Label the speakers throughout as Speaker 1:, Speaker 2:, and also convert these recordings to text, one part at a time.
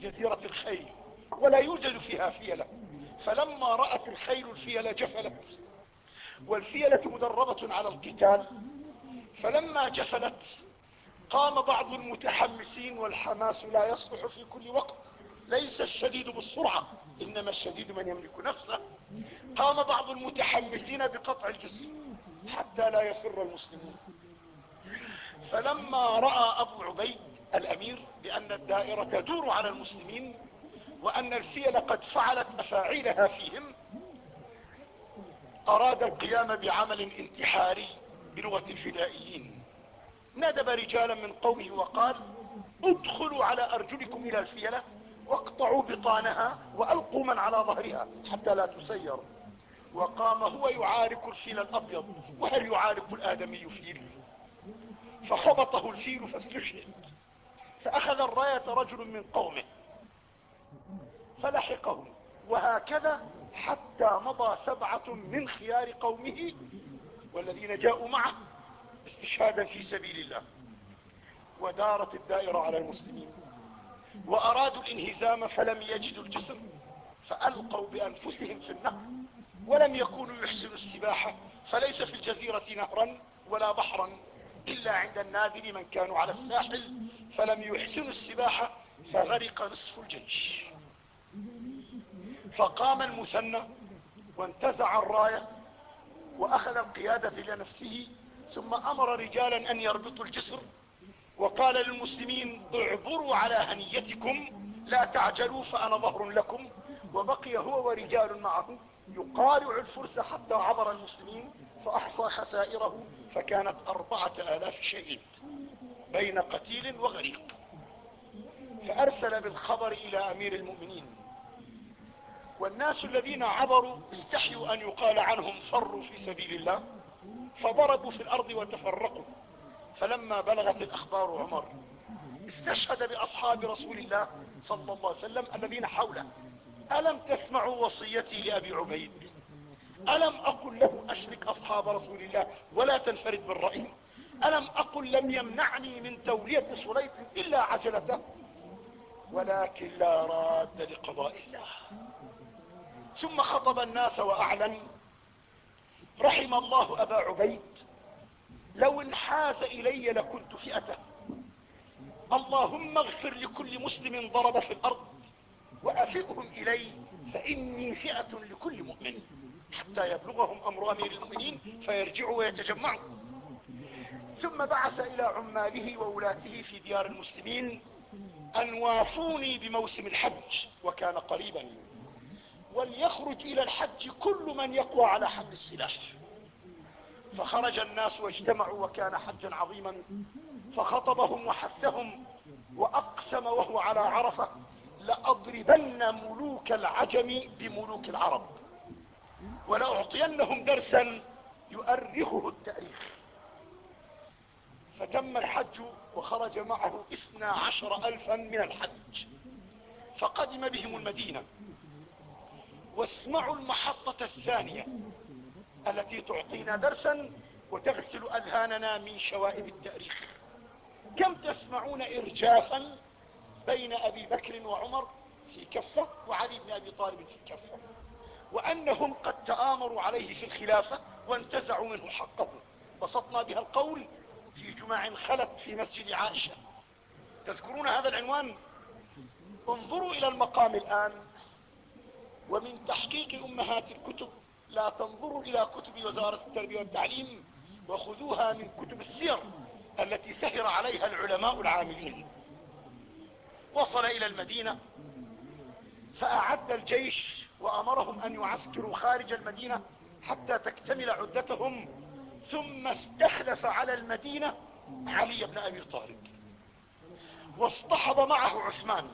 Speaker 1: جزيرة الخيل ولا يوجد فيها فيلة. فلما رأت الخيل الفيلة جفلت. والفيلة مدربة على القتال. فلما جفلت قام بعض المتحمسين والحماس لا يصلح في كل وقت. ليس الشديد بالسرعة إنما الشديد من يملك نفسه. قام بعض المتحمسين بقطع الجسر حتى لا يفر المسلمون. فلما رأى أبو عبيد الأمير بأن الدائرة تدور على المسلمين وأن الفيل قد فعلت أفاعيلها فيهم. أراد القيام بعمل انتحاري بلغة الفدائيين. ندب رجالا من قومه وقال ادخلوا على أرجلكم إلى الفيلة واقطعوا بطانها وألقوا من على ظهرها حتى لا تسير. وقام هو يعارك الفيل الأبيض وهل يعارك الآدمي فيل فخبطه الفيل فاستشهد. فأخذ الراية رجل من قومه فلحقه وهكذا حتى مضى سبعة من خيار قومه والذين جاءوا معه استشهادا في سبيل الله ودارت الدائرة على المسلمين وأرادوا الانهزام فلم يجدوا الجسر فألقوا بأنفسهم في النهر ولم يكونوا يحسنوا السباحة فليس في الجزيرة نهرا ولا بحرا إلا عند النادر من كانوا على الساحل فلم يحسنوا السباحة فغرق نصف الجيش. فقام المثنى وانتزع الراية وأخذ القيادة لنفسه ثم أمر رجالا أن يربطوا الجسر وقال للمسلمين اعبروا على هنيتكم لا تعجلوا فأنا ظهر لكم. وبقي هو ورجال معه يقارع الفرس حتى عبر المسلمين فأحصى خسائره فكانت أربعة آلاف شهيد. بين قتيل وغريق فأرسل بالخبر إلى أمير المؤمنين. والناس الذين عبروا استحيوا أن يقال عنهم فروا في سبيل الله فضربوا في الأرض وتفرقوا. فلما بلغت الأخبار عمر استشهد بأصحاب رسول الله صلى الله عليه وسلم الذين حوله. ألم تسمعوا وصيتي لأبي عبيد؟ ألم أقل له أشرك أصحاب رسول الله ولا تنفرد بالرأي؟ ألم أقل لم يمنعني من تولية صليط إلا عجلته؟ ولكن لا راد لقضاء الله. ثم خطب الناس وأعلن رحم الله أبا عبيد لو انحاز إلي لكنت فئته. اللهم اغفر لكل مسلم ضرب في الأرض وأفئهم إلي فإني فئة لكل مؤمن. حتى يبلغهم أمر أمير المؤمنين فيرجعوا ويتجمعوا. ثم بعث إلى عماله وولاته في ديار المسلمين أن وافوني بموسم الحج وكان قريبا. وليخرج إلى الحج كل من يقوى على حمل السلاح. فخرج الناس واجتمعوا وكان حجا عظيما. فخطبهم وحثهم وأقسم وهو على عرفة لأضربن ملوك العجم بملوك العرب. ولأعطينهم درسا يؤرخه التاريخ. فتم الحج وخرج معه اثنا عشر ألفا من الحج. فقدم بهم المدينة. واسمعوا المحطة الثانية التي تعطينا درسا وتغسل أذهاننا من شوائب التاريخ. كم تسمعون إرجافا بين أبي بكر وعمر في كفة وعلي بن أبي طالب في كفة؟ وأنهم قد تآمروا عليه في الخلافة وانتزعوا منه حقه. بسطنا بها القول في جمع خلت في مسجد عائشة. تذكرون هذا العنوان؟ انظروا إلى المقام الآن. ومن تحقيق أمهات الكتب لا تنظروا إلى كتب وزارة التربية والتعليم وخذوها من كتب السير التي سهر عليها العلماء العاملين. وصل إلى المدينة فأعد الجيش وأمرهم أن يعسكروا خارج المدينة حتى تكتمل عدتهم ثم استخلف على المدينة علي بن أبي طالب. واصطحب معه عثمان.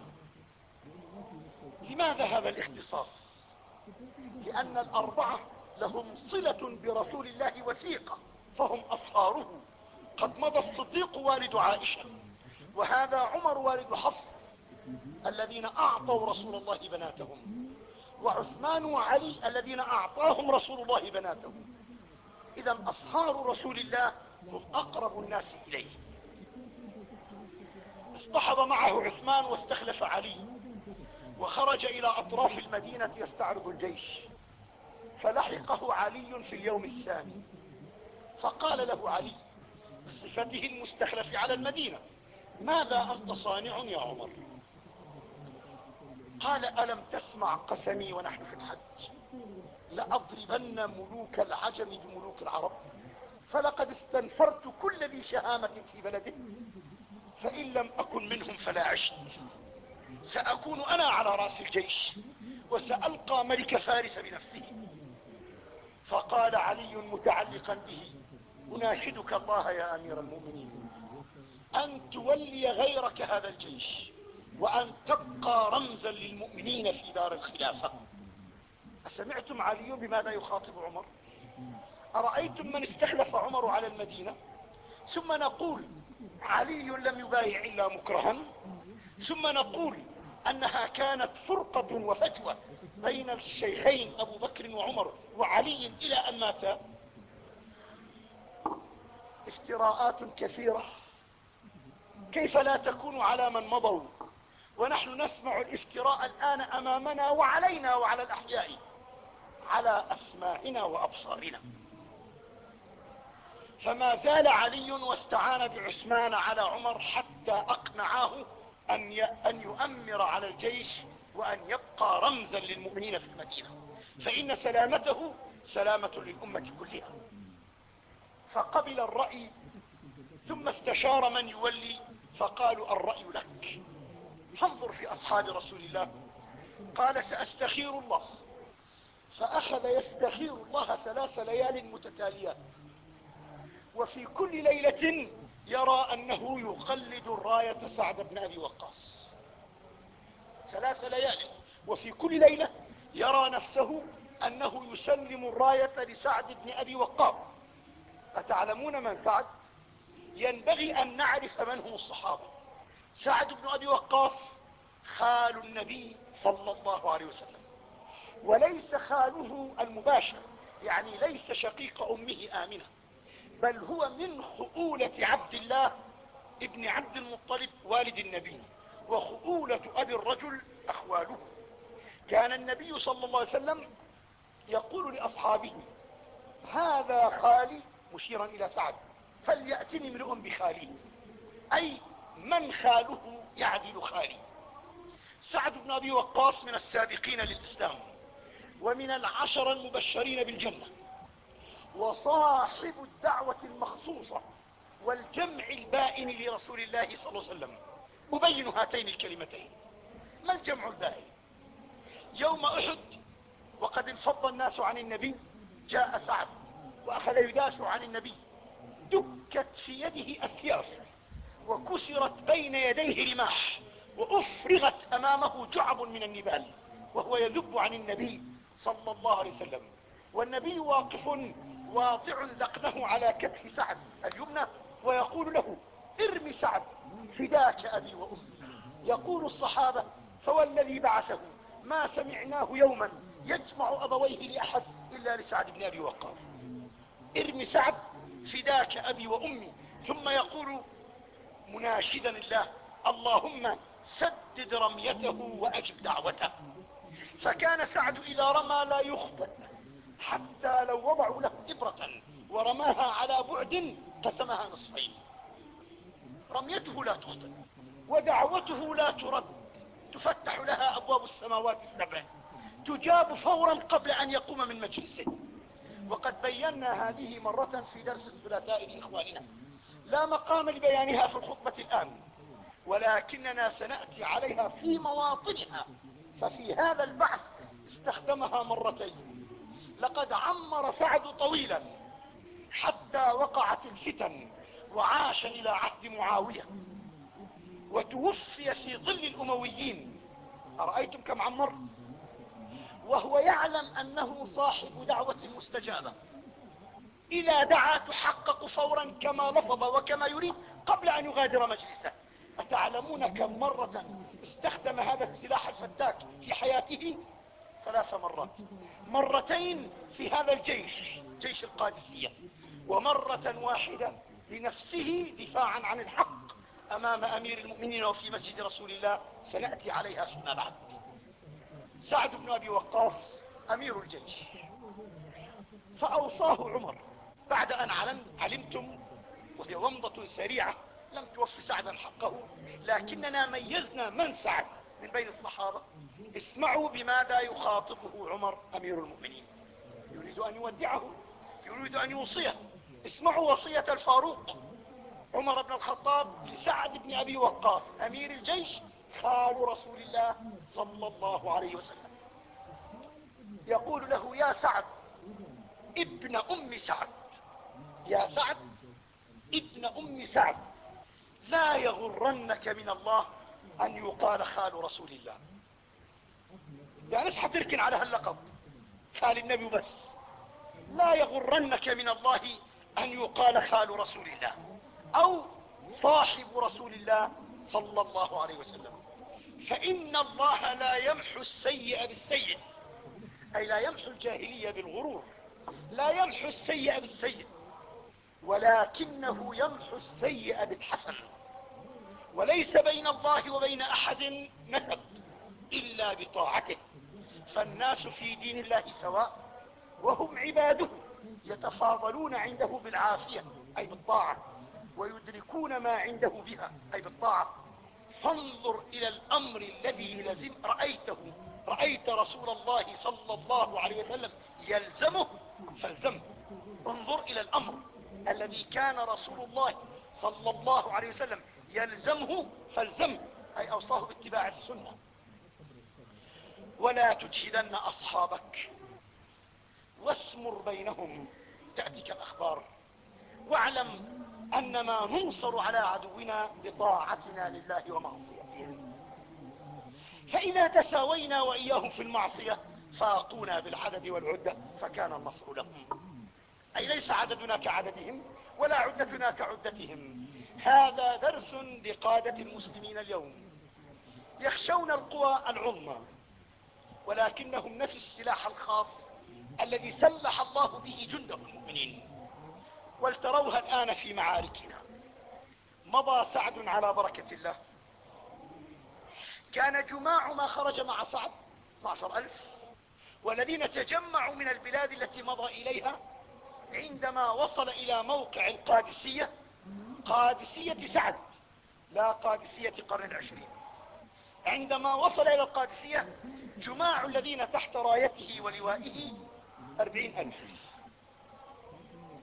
Speaker 1: لماذا هذا الاختصاص؟ لأن الأربعة لهم صلة برسول الله وثيقة فهم أصهاره. قد مضى الصديق والد عائشة وهذا عمر والد حفص الذين أعطوا رسول الله بناتهم وعثمان وعلي الذين أعطاهم رسول الله بناتهم. إذا أصهار رسول الله هم أقرب الناس إليه. اصطحب معه عثمان واستخلف علي وخرج إلى أطراف المدينة يستعرض الجيش. فلحقه علي في اليوم الثاني. فقال له علي بصفته المستخلف على المدينة ماذا أنت صانع يا عمر؟ قال ألم تسمع قسمي ونحن في الحج؟ لأضربن ملوك العجم بملوك العرب. فلقد استنفرت كل ذي شهامة في بلده. فإن لم أكن منهم فلا عشت. سأكون أنا على رأس الجيش وسألقى ملك فارس بنفسه. فقال علي متعلقا به أناشدك الله يا أمير المؤمنين. أن تولي غيرك هذا الجيش وأن تبقى رمزا للمؤمنين في دار الخلافة. أسمعتم علي بماذا يخاطب عمر؟ أرأيتم من استخلف عمر على المدينة؟ ثم نقول علي لم يبايع إلا مكرها. ثم نقول أنها كانت فرقة وفتوى بين الشيخين أبو بكر وعمر وعلي إلى أن مات. افتراءات كثيرة. كيف لا تكون على من مضوا؟ ونحن نسمع الافتراء الآن أمامنا وعلينا وعلى الأحياء. على أسماعنا وأبصارنا. فما زال علي واستعان بعثمان على عمر حتى أقنعاه أن أن يؤمر على الجيش وأن يبقى رمزا للمؤمنين في المدينة. فإن سلامته سلامة للأمة كلها. فقبل الرأي ثم استشار من يولي فقالوا الرأي لك. فانظر في أصحاب رسول الله. قال سأستخير الله. فأخذ يستخير الله ثلاث ليال متتاليات. وفي كل ليلة يرى أنه يقلد الراية سعد بن أبي وقاص. ثلاث ليال. وفي كل ليلة يرى نفسه أنه يسلم الراية لسعد بن أبي وقاص. أتعلمون من سعد؟ ينبغي أن نعرف من هم الصحابة. سعد بن أبي وقاص خال النبي صلى الله عليه وسلم. وليس خاله المباشر يعني ليس شقيق أمه آمنة بل هو من خؤولة عبد الله ابن عبد المطلب والد النبي وخؤولة أبي الرجل أخواله. كان النبي صلى الله عليه وسلم يقول لأصحابه هذا خالي مشيرا إلى سعد فليأتني امرؤ بخالي أي من خاله يعدل خالي. سعد بن أبي وقاص من السابقين للإسلام. ومن العشر المبشرين بالجنة. وصاحب الدعوة المخصوصة والجمع البائن لرسول الله صلى الله عليه وسلم. أبين هاتين الكلمتين. ما الجمع البائن؟ يوم أحد وقد انفض الناس عن النبي جاء سعد وأخذ يدافع عن النبي. دكت في يده أسياف وكسرت بين يديه رماح وأفرغت أمامه جعب من النبال وهو يذب عن النبي صلى الله عليه وسلم. والنبي واقف واضع ذقنه على كتف سعد اليمنى ويقول له ارمي سعد فداك أبي وأمي. يقول الصحابة فوالذي بعثه؟ ما سمعناه يوما يجمع أبويه لأحد إلا لسعد بن أبي وقاص. ارمي سعد فداك أبي وأمي. ثم يقول مناشدا الله اللهم سدد رميته وأجب دعوته. فكان سعد إذا رمى لا يخطئ حتى لو وضعوا له إبرة ورماها على بعد قسمها نصفين. رميته لا تخطئ ودعوته لا ترد. تفتح لها أبواب السماوات السبع. تجاب فورا قبل أن يقوم من مجلسه. وقد بينا هذه مرة في درس الثلاثاء لإخواننا. لا مقام لبيانها في الخطبة الآن ولكننا سنأتي عليها في مواطنها. ففي هذا البحث استخدمها مرتين. لقد عمر سعد طويلا حتى وقعت الفتن وعاش إلى عهد معاوية. وتوفي في ظل الأمويين. أرأيتم كم عمر؟ وهو يعلم أنه صاحب دعوة مستجابة. إذا دعا تحقق فورا كما لفظ وكما يريد قبل أن يغادر مجلسه. أتعلمون كم مرة استخدم هذا السلاح الفتاك في حياته ثلاث مرات. مرتين في هذا الجيش جيش القادسية. ومرة واحدة لنفسه دفاعا عن الحق أمام أمير المؤمنين وفي مسجد رسول الله. سنأتي عليها فيما بعد. سعد بن أبي وقاص أمير الجيش. فأوصاه عمر. بعد أن علمتم وهي ومضة سريعة لم توفي سعدا حقه لكننا ميزنا من سعد من بين الصحابة. اسمعوا بماذا يخاطبه عمر أمير المؤمنين. يريد أن يودعه يريد أن يوصيه. اسمعوا وصية الفاروق. عمر بن الخطاب لسعد بن أبي وقاص أمير الجيش خال رسول الله صلى الله عليه وسلم. يقول له يا سعد ابن أم سعد. يا سعد ابن أم سعد. لا يغرنك من الله أن يقال خال رسول الله. يعني اصحى تركن على هاللقب. خال النبي بس. لا يغرنك من الله أن يقال خال رسول الله أو صاحب رسول الله صلى الله عليه وسلم. فإن الله لا يمحو السيء بالسيء أي لا يمحو الجاهلية بالغرور. لا يمحو السيء بالسيء ولكنه يمحو السيء بالحسن. وليس بين الله وبين أحد نسب إلا بطاعته. فالناس في دين الله سواء وهم عباده يتفاضلون عنده بالعافية أي بالطاعة ويدركون ما عنده بها أي بالطاعة. فانظر إلى الأمر الذي يلزم رأيته رأيت رسول الله صلى الله عليه وسلم يلزمه فالزمه. انظر إلى الأمر الذي كان رسول الله صلى الله عليه وسلم يلزمه فالزمه أي أوصاه باتباع السنة. ولا تجهدن أصحابك. واسمر بينهم تأتيك الاخبار واعلم ان ما ننصر على عدونا بطاعتنا لله ومعصيته. فإذا تساوينا وإياهم في المعصية فاقونا بالعدد والعدة فكان النصر لهم. أي ليس عددنا كعددهم ولا عدتنا كعدتهم. هذا درس لقادة المسلمين اليوم. يخشون القوى العظمى ولكنهم نسوا السلاح الخاص الذي سلح الله به جنده المؤمنين. ولتروها الآن في معاركنا. مضى سعد على بركة الله. كان جماع ما خرج مع سعد 12 ألف والذين تجمعوا من البلاد التي مضى إليها عندما وصل إلى موقع القادسية قادسية سعد لا قادسية قرن العشرين. عندما وصل إلى القادسية جماع الذين تحت رايته ولوائه أربعين ألف.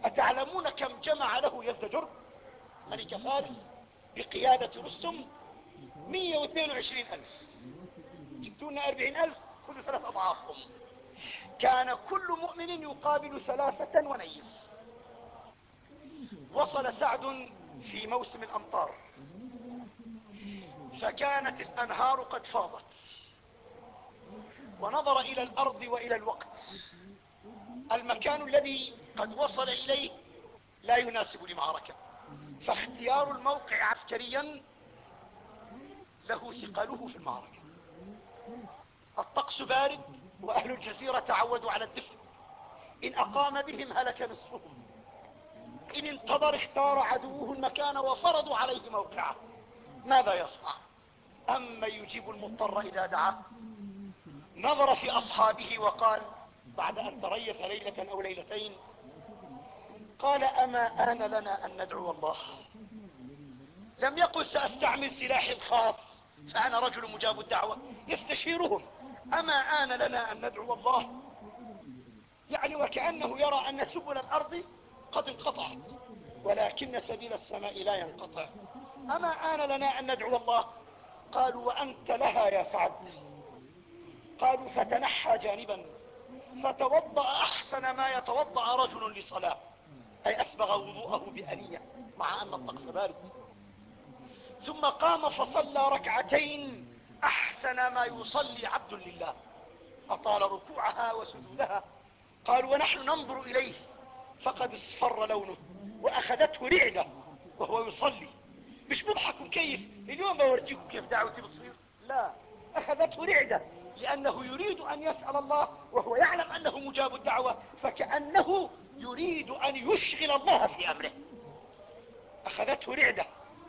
Speaker 1: أتعلمون كم جمع له يزدجر؟ ملك فارس بقيادة رستم مية واثنين وعشرين ألف. جبتونا أربعين ألف خذوا ثلاث أضعافهم. كان كل مؤمن يقابل ثلاثة ونيف. وصل سعد في موسم الأمطار. فكانت الأنهار قد فاضت. ونظر إلى الأرض وإلى الوقت. المكان الذي قد وصل إليه لا يناسب لمعركة. فاختيار الموقع عسكريا له ثقله في المعركة. الطقس بارد وأهل الجزيرة تعودوا على الدفء. إن أقام بهم هلك نصفهم. إن انتظر اختار عدوه المكان وفرضوا عليه موقعه. ماذا يصنع؟ أما يجيب المضطر إذا دعاه؟ نظر في أصحابه وقال بعد أن تريث ليلة أو ليلتين قال أما آن لنا أن ندعو الله؟ لم يقل سأستعمل سلاحي الخاص فأنا رجل مجاب الدعوة. يستشيرهم. أما آن لنا أن ندعو الله؟ يعني وكأنه يرى أن سبل الأرض قد انقطعت ولكن سبيل السماء لا ينقطع. أما آن لنا أن ندعو الله؟ قالوا وأنت لها يا سعد. قالوا فتنحى جانبا. فتوضأ أحسن ما يتوضأ رجل لصلاة. أي أسبغ وضوءه بأنية مع أن الطقس بارد. ثم قام فصلى ركعتين أحسن ما يصلي عبد لله. أطال ركوعها وسجودها. قال ونحن ننظر إليه. فقد اصفر لونه وأخذته رعدة وهو يصلي. مش مضحك كيف اليوم بورجيكم كيف دعوتي بتصير. لا أخذته رعدة لأنه يريد أن يسأل الله وهو يعلم أنه مجاب الدعوة فكأنه يريد أن يشغل الله في أمره. أخذته رعدة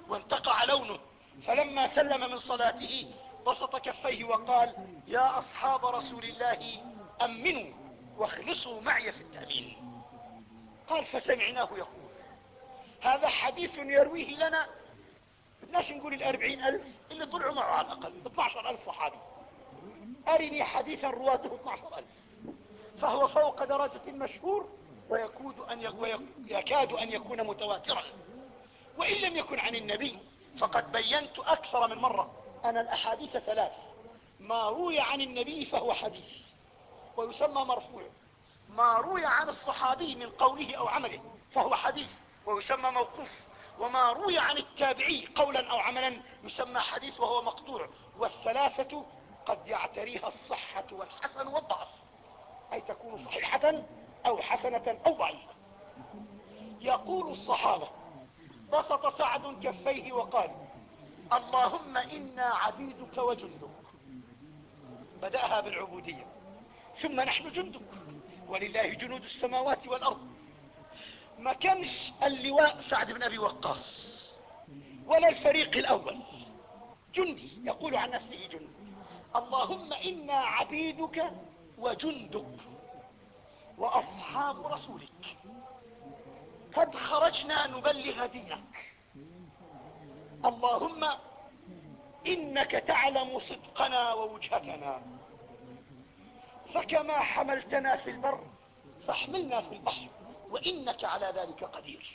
Speaker 1: وانتقع لونه فلما سلم من صلاته بسط كفيه وقال يا أصحاب رسول الله أمنوا واخلصوا معي في التأمين. قال فسمعناه يقول. هذا حديث يرويه لنا. بدناش نقول الأربعين ألف؟ اللي طلعوا معه على الأقل 12 ألف صحابي. أرني حديثا رواته 12 ألف. فهو فوق درجة المشهور ويكاد أن يكاد أن يكون متواترا. وإن لم يكن عن النبي فقد بينت أكثر من مرة. أن الأحاديث ثلاث. ما روي عن النبي فهو حديث. ويسمى مرفوع. ما روي عن الصحابي من قوله أو عمله فهو حديث ويسمى موقوف. وما روي عن التابعي قولا أو عملا يسمى حديث وهو مقطوع. والثلاثة قد يعتريها الصحة والحسن والضعف. أي تكون صحيحة أو حسنة أو ضعيفة. يقول الصحابة بسط سعد كفيه وقال اللهم إنا عبيدك وجندك. بدأها بالعبودية. ثم نحن جندك. ولله جنود السماوات والأرض. ما كانش اللواء سعد بن أبي وقاص ولا الفريق الأول. جندي يقول عن نفسه جندي. اللهم إنا عبيدك وجندك وأصحاب رسولك. قد خرجنا نبلغ دينك. اللهم إنك تعلم صدقنا ووجهتنا. فكما حملتنا في البر فاحملنا في البحر وإنك على ذلك قدير.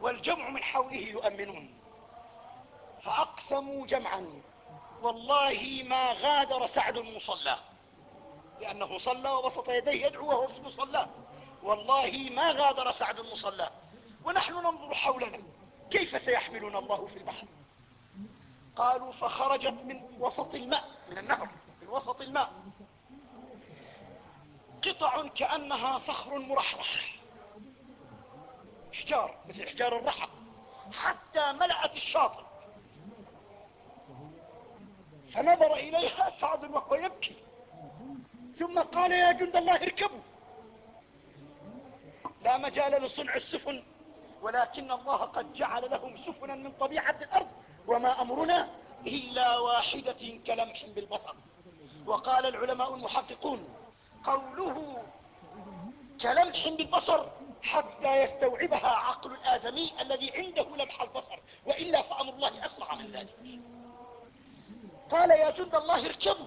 Speaker 1: والجمع من حوله يؤمنون فأقسموا جمعا. والله ما غادر سعد المصلى لأنه صلى وبسط يديه يدعو وهو في المصلى. والله ما غادر سعد المصلى ونحن ننظر حولنا كيف سيحملنا الله في البحر؟ قالوا فخرجت من وسط الماء من النهر. من وسط الماء. قطع كأنها صخر مرحرح. حجار مثل حجار الرحى حتى ملأت الشاطئ. فنظر إليها سعد وهو يبكي. ثم قال يا جند الله اركبوا. لا مجال لصنع السفن ولكن الله قد جعل لهم سفنا من طبيعة الأرض. وما أمرنا إلا واحدة كلمح بالبصر. وقال العلماء المحققون قوله كلمح بالبصر حتى يستوعبها عقل الآدمي الذي عنده لمح البصر وإلا فأمر الله أسرع من ذلك. قال يا جند الله اركبوا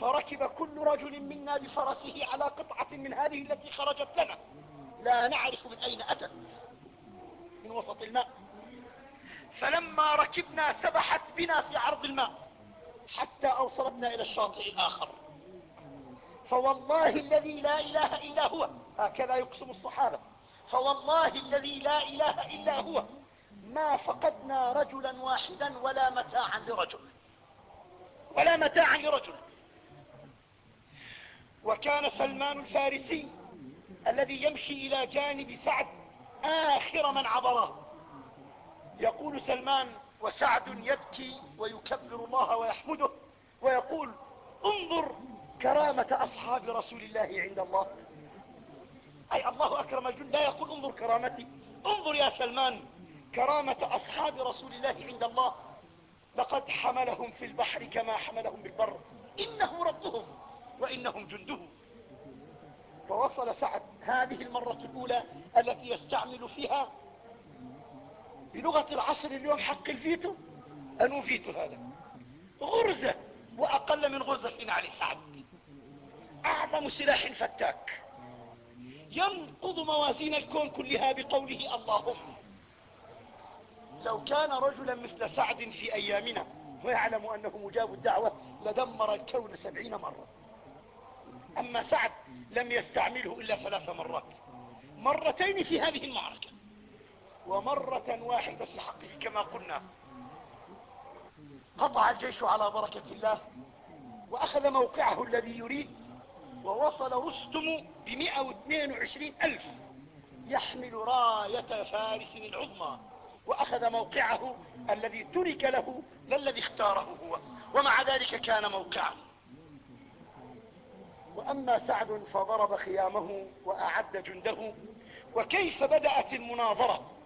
Speaker 1: فركب كل رجل منا بفرسه على قطعة من هذه التي خرجت لنا. لا نعرف من أين أتت. من وسط الماء. فلما ركبنا سبحت بنا في عرض الماء. حتى أوصلتنا إلى الشاطئ الآخر. فوالله الذي لا إله إلا هو هكذا يقسم الصحابة. فوالله الذي لا إله إلا هو ما فقدنا رجلا واحدا ولا متاعا لرجل. ولا متاعا لرجل. وكان سلمان الفارسي الذي يمشي إلى جانب سعد آخر من عبره. يقول سلمان وسعد يبكي ويكبر الله ويحمده ويقول انظر كرامة أصحاب رسول الله عند الله. أي الله أكرم الجند لا يقول انظر كرامتي. انظر يا سلمان كرامة أصحاب رسول الله عند الله. لقد حملهم في البحر كما حملهم بالبر. إنه ربهم وإنهم جنده فوصل سعد هذه المرة الأولى التي يستعمل فيها بلغة العصر اليوم حق الفيتو؟ أنو فيتو هذا؟ غرزة وأقل من غرزة نعل سعد. أعظم سلاح فتاك. ينقض موازين الكون كلها بقوله اللهم. لو كان رجلا مثل سعد في أيامنا ويعلم أنه مجاب الدعوة لدمر الكون سبعين مرة. أما سعد لم يستعمله إلا ثلاث مرات. مرتين في هذه المعركة. ومرة واحدة في حقه كما قلنا. قطع الجيش على بركة الله وأخذ موقعه الذي يريد ووصل رستم واثنين وعشرين ألف. يحمل راية فارس العظمى وأخذ موقعه الذي ترك له لا الذي اختاره هو ومع ذلك كان موقعه. وأما سعد فضرب خيامه وأعد جنده وكيف بدأت المناظرة؟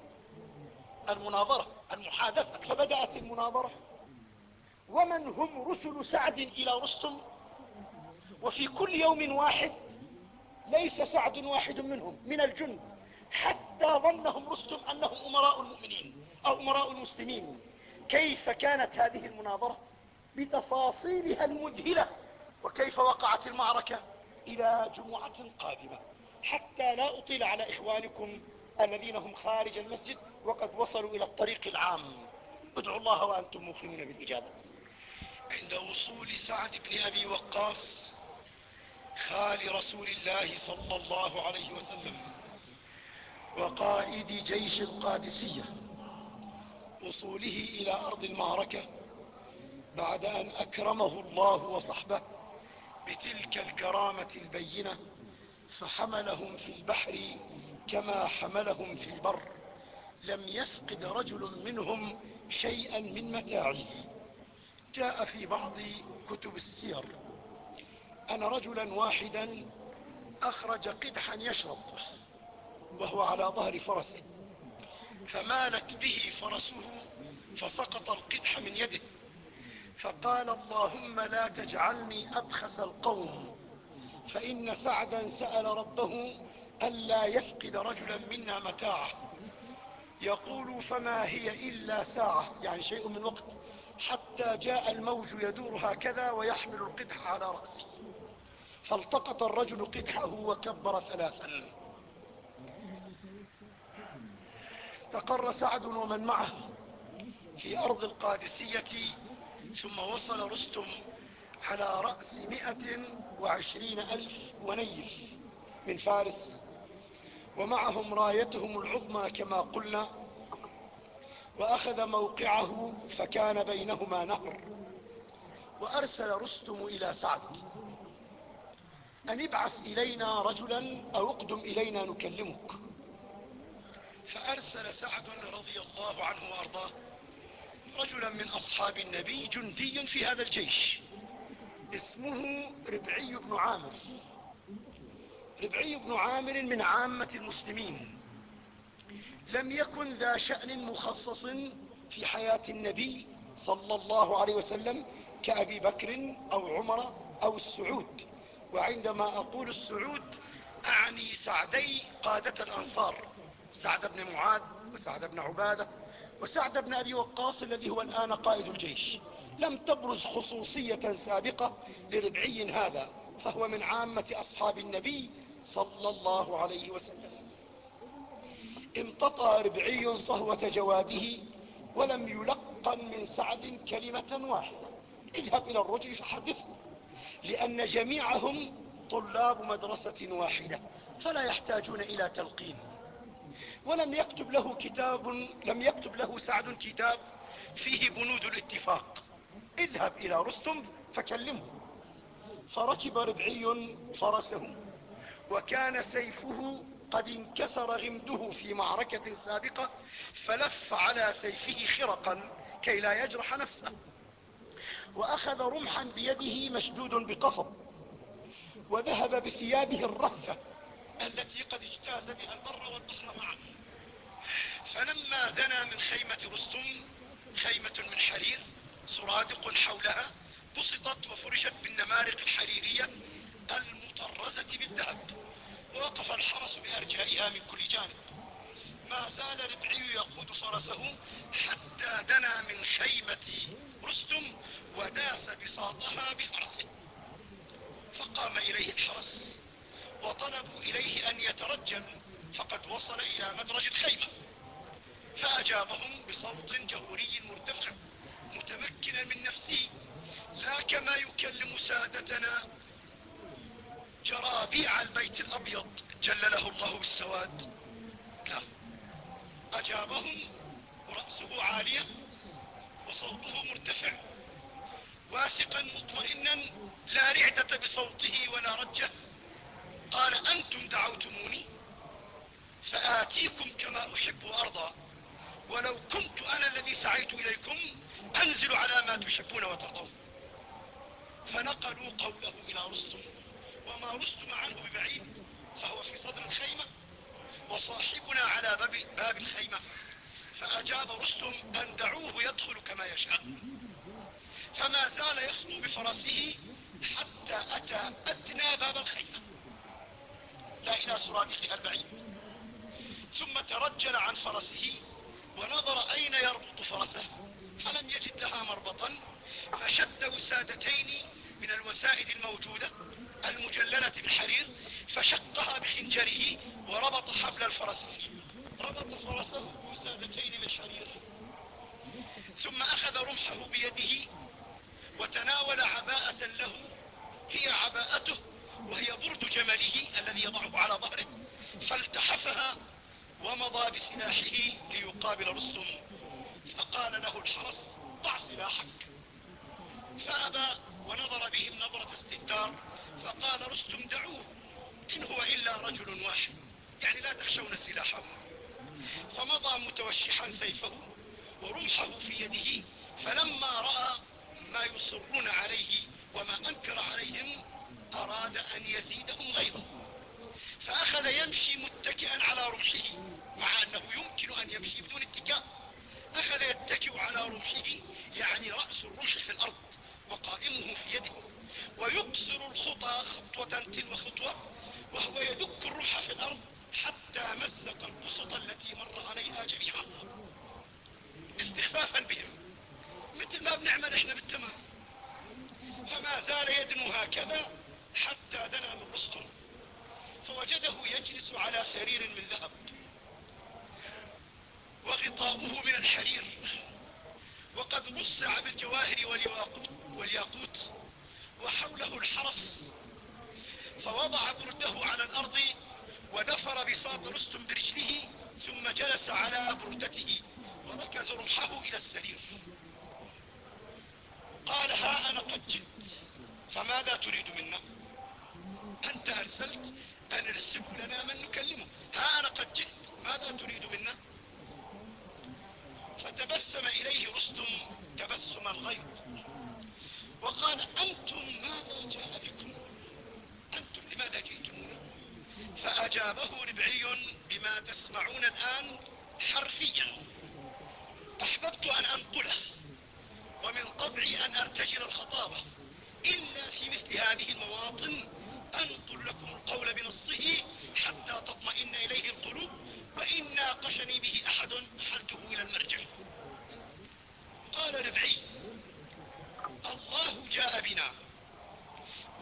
Speaker 1: المناظرة المحادثة. فبدأت المناظرة. ومن هم رسل سعد إلى رستم؟ وفي كل يوم واحد ليس سعد واحد منهم من الجند حتى ظنهم رستم أنهم أمراء المؤمنين أو أمراء المسلمين. كيف كانت هذه المناظرة؟ بتفاصيلها المذهلة. وكيف وقعت المعركة؟ إلى جمعة قادمة. حتى لا أطيل على إخوانكم الذين هم خارج المسجد وقد وصلوا إلى الطريق العام. ادعوا الله وأنتم موقنون بالإجابة. عند وصول سعد بن أبي وقاص خال رسول الله صلى الله عليه وسلم وقائد جيش القادسية. وصوله إلى أرض المعركة بعد أن أكرمه الله وصحبه بتلك الكرامة البينة فحملهم في البحر كما حملهم في البر لم يفقد رجل منهم شيئا من متاعه. جاء في بعض كتب السير أن رجلا واحدا أخرج قدحا يشرب وهو على ظهر فرسه فمالت به فرسه فسقط القدح من يده فقال اللهم لا تجعلني أبخس القوم فإن سعدا سأل ربه ألا يفقد رجلا منا متاعه. يقول فما هي إلا ساعة يعني شيء من وقت حتى جاء الموج يدور هكذا ويحمل القدح على رأسه. فالتقط الرجل قدحه وكبر ثلاثا. استقر سعد ومن معه في أرض القادسية ثم وصل رستم على رأس م وعشرين ألف ونيف من فارس. ومعهم رايتهم العظمى كما قلنا وأخذ موقعه فكان بينهما نهر وأرسل رستم إلى سعد. أن ابعث إلينا رجلا أو اقدم إلينا نكلمك. فأرسل سعد رضي الله عنه وأرضاه رجلا من أصحاب النبي جندي في هذا الجيش اسمه ربعي بن عامر. ربعي بن عامر من عامة المسلمين. لم يكن ذا شأن مخصص في حياة النبي صلى الله عليه وسلم كأبي بكر أو عمر أو السعود. وعندما أقول السعود أعني سعدي قادة الأنصار سعد بن معاذ وسعد بن عبادة وسعد بن أبي وقاص الذي هو الآن قائد الجيش. لم تبرز خصوصية سابقة لربعي هذا فهو من عامة أصحاب النبي صلى الله عليه وسلم. امتطى ربعي صهوة جواده ولم يلقن من سعد كلمة واحدة. اذهب إلى الرجل فحدثه لأن جميعهم طلاب مدرسة واحدة فلا يحتاجون إلى تلقين. ولم يكتب له كتاب لم يكتب له سعد كتاب فيه بنود الاتفاق. اذهب إلى رستم فكلمه. فركب ربعي فرسه. وكان سيفه قد انكسر غمده في معركة سابقة فلف على سيفه خرقا كي لا يجرح نفسه. وأخذ رمحا بيده مشدود بقصب وذهب بثيابه الرثة التي قد اجتاز بها البر والبحر معا فلما دنا من خيمة رستم خيمة من حرير سرادق حولها بسطت وفرشت بالنمارق الحريرية المطرزة بالذهب. ووقف الحرس بأرجائها من كل جانب. ما زال ربعي يقود فرسه حتى دنا من خيمة رستم وداس بساطها بفرسه. فقام إليه الحرس وطلبوا إليه أن يترجل فقد وصل إلى مدرج الخيمة. فأجابهم بصوت جهوري مرتفع متمكنا من نفسه لا كما يكلم سادتنا جرابيع البيت الأبيض. جلله الله بالسواد لا. أجابهم ورأسه عالية وصوته مرتفع. واثقا مطمئنا لا رعدة بصوته ولا رجة. قال أنتم دعوتموني؟ فآتيكم كما أحب وأرضى. ولو كنت أنا الذي سعيت إليكم أنزل على ما تحبون وترضون. فنقلوا قوله إلى رستم. وما رستم عنه ببعيد فهو في صدر الخيمة وصاحبنا على باب, باب الخيمة. فأجاب رستم أن دعوه يدخل كما يشاء. فما زال يخطو بفرسه حتى أتى أدنى باب الخيمة لا إلى سرادقها البعيد. ثم ترجل عن فرسه ونظر أين يربط فرسه فلم يجد لها مربطا فشد وسادتين من الوسائد الموجودة المجللة بالحرير فشقها بخنجره وربط حبل الفرس فيه ربط فرسه بوسادتين بالحرير ثم أخذ رمحه بيده وتناول عباءة له. هي عباءته وهي برد جمله الذي يضعه على ظهره. فالتحفها ومضى بسلاحه ليقابل رستم. فقال له الحرس ضع سلاحك. فأبى ونظر بهم نظرة استهتار فقال رستم دعوه إن هو إلا رجل واحد يعني لا تخشون سلاحه. فمضى متوشحا سيفه ورمحه في يده فلما رأى ما يصرون عليه وما أنكر عليهم أراد أن يزيدهم غيظا فأخذ يمشي متكئا على رمحه مع أنه يمكن أن يمشي بدون اتكاء. أخذ يتكئ على رمحه يعني رأس الرمح في الأرض. وقائمه في يده ويقصر الخطى خطوة تلو خطوة وهو يدك الرمح في الأرض حتى مزق البسط التي مر عليها جميعا. استخفافا بهم. مثل ما بنعمل إحنا بالتمام. فما زال يدنو هكذا حتى دنا من رستم. فوجده يجلس على سرير من ذهب. وغطاؤه من الحرير. وقد رصع بالجواهر والياقوت, وحوله الحرس. فوضع برده على الأرض ودفر بساط رستم برجله ثم جلس على بردته وركز رمحه إلى السرير. قال ها أنا قد جئت فماذا تريد منا؟ أنت أرسلت أن ارسلوا لنا من نكلمه. ها أنا قد جئت ماذا تريد منا؟ فتبسم إليه رستم تبسم الغيظ. وقال أنتم ماذا جاء بكم؟ أنتم لماذا جئتمونا فأجابه ربعي بما تسمعون الآن حرفيا. أحببت أن أنقله ومن طبعي أن أرتجل الخطابة. الا في مثل هذه المواطن أنقل لكم القول بنصه حتى تطمئن إليه القلوب وإن ناقشني به أحد احلته إلى المرجع. قال ربعي الله جاء بنا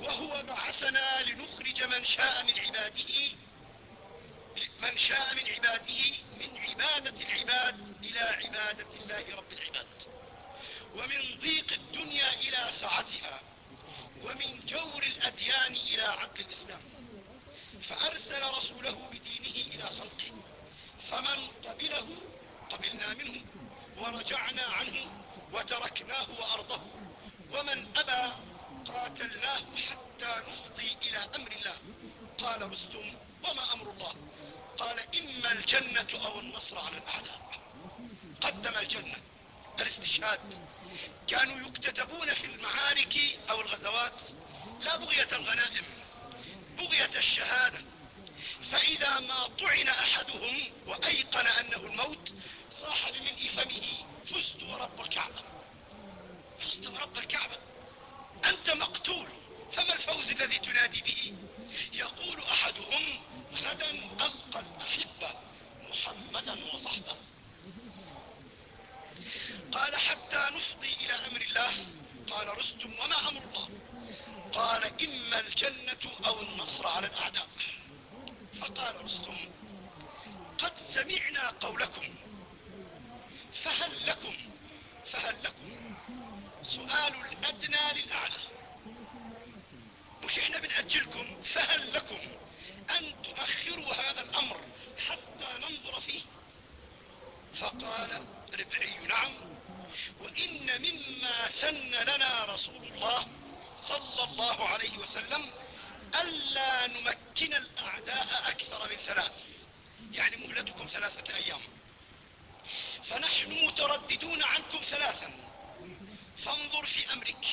Speaker 1: وهو بعثنا لنخرج من شاء من عباده من شاء من عباده من عبادة العباد إلى عبادة الله رب العباد. ومن ضيق الدنيا إلى سعتها ومن جور الأديان إلى عدل الإسلام. فأرسل رسوله بدينه إلى خلقه. فمن قبله قبلنا منه ورجعنا عنه وتركناه وأرضه. ومن أبى قاتلناه حتى نفضي إلى أمر الله. قال رستم وما أمر الله؟ قال إما الجنة أو النصر على الأعداء. قدم الجنة. الاستشهاد. كانوا يكتتبون في المعارك أو الغزوات. لا بغية الغنائم بغية الشهادة. فإذا ما طعن أحدهم وأيقن أنه الموت صاح بملء فمه فزت ورب الكعبة. فزت ورب الكعبة. أنت مقتول فما الفوز الذي تنادي به؟ يقول أحدهم غدا ألقى الأحبة محمدا وصحبه. قال حتى نفضي إلى أمر الله. قال رستم وما أمر الله؟ قال إما الجنة أو النصر على الأعداء. فقال رستم قد سمعنا قولكم فهل لكم فهل لكم سؤال الأدنى للأعلى؟ مش إحنا بنأجلكم فهل لكم أن تؤخروا هذا الأمر حتى ننظر فيه؟ فقال ربعي نعم وإن مما سن لنا رسول الله صلى الله عليه وسلم ألا نمكن الأعداء أكثر من ثلاث. يعني مهلتكم ثلاثة أيام. فنحن مترددون عنكم ثلاثا. فانظر في أمرك.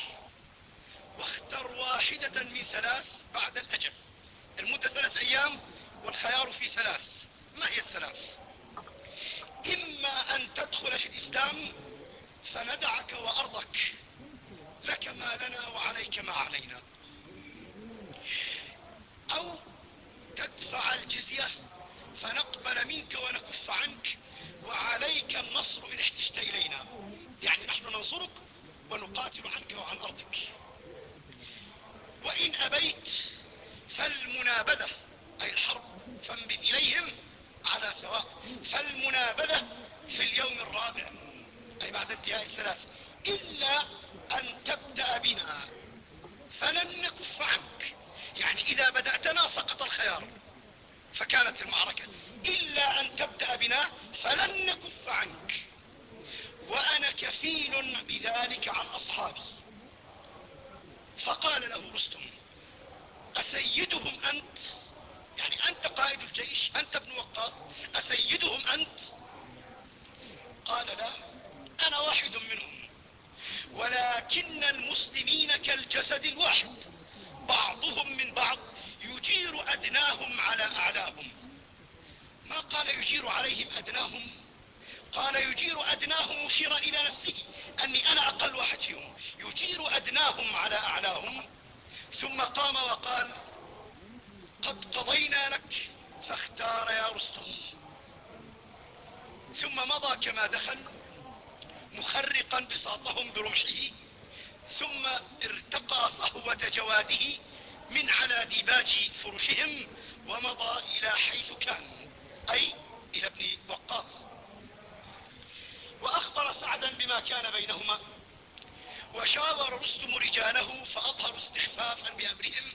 Speaker 1: واختر واحدة من ثلاث بعد الأجل. المدة ثلاث أيام والخيار في ثلاث. ما هي الثلاث؟ إما أن تدخل في الإسلام فندعك وأرضك. لك ما لنا وعليك ما علينا أو تدفع الجزية فنقبل منك ونكف عنك وعليك النصر إن احتجت إلينا. يعني نحن ننصرك ونقاتل عنك وعن أرضك. وإن أبيت فالمنابذة أي الحرب فانبذ إليهم على سواء. فالمنابذة في اليوم الرابع أي بعد انتهاء الثلاث إلا أن تبدأ بنا فلن نكف عنك. يعني إذا بدأتنا سقط الخيار. فكانت المعركة إلا أن تبدأ بنا فلن نكف عنك. وأنا كفيل بذلك عن أصحابي. فقال له رستم أسيدهم أنت؟ يعني أنت قائد الجيش أنت ابن وقاص أسيدهم أنت؟ قال لا أنا واحد منهم. ولكن المسلمين كالجسد الواحد. بعضهم من بعض يجير أدناهم على أعلاهم. ما قال يجير عليهم أدناهم؟ قال يجير أدناهم مشيرا إلى نفسه. أني أنا أقل واحد فيهم. يجير أدناهم على أعلاهم. ثم قام وقال قد قضينا لك فاختار يا رستم. ثم مضى كما دخل مخرقا بساطهم برمحه. ثم ارتقى صهوة جواده من على ديباج فرشهم ومضى إلى حيث كان أي إلى ابن وقاص. وأخبر سعدا بما كان بينهما وشاور رستم رجاله فأظهروا استخفافا بأمرهم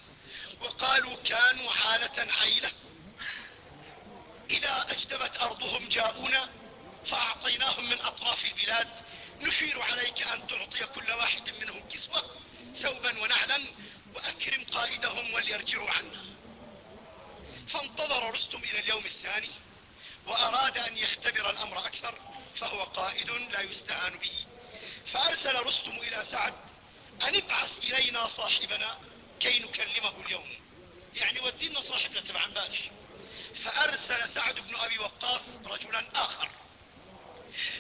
Speaker 1: وقالوا كانوا حالة عيلة. إذا أجدبت أرضهم جاءونا فأعطيناهم من أطراف البلاد نشير عليك أن تعطي كل واحد منهم كسوة ثوبا ونعلا وأكرم قائدهم وليرجعوا عنا. فانتظر رستم إلى اليوم الثاني وأراد أن يختبر الأمر أكثر فهو قائد لا يستهان به. فأرسل رستم إلى سعد أن ابعث إلينا صاحبنا كي نكلمه اليوم. يعني ودينا صاحبنا تبع امبارح. فأرسل سعد بن أبي وقاص رجلا آخر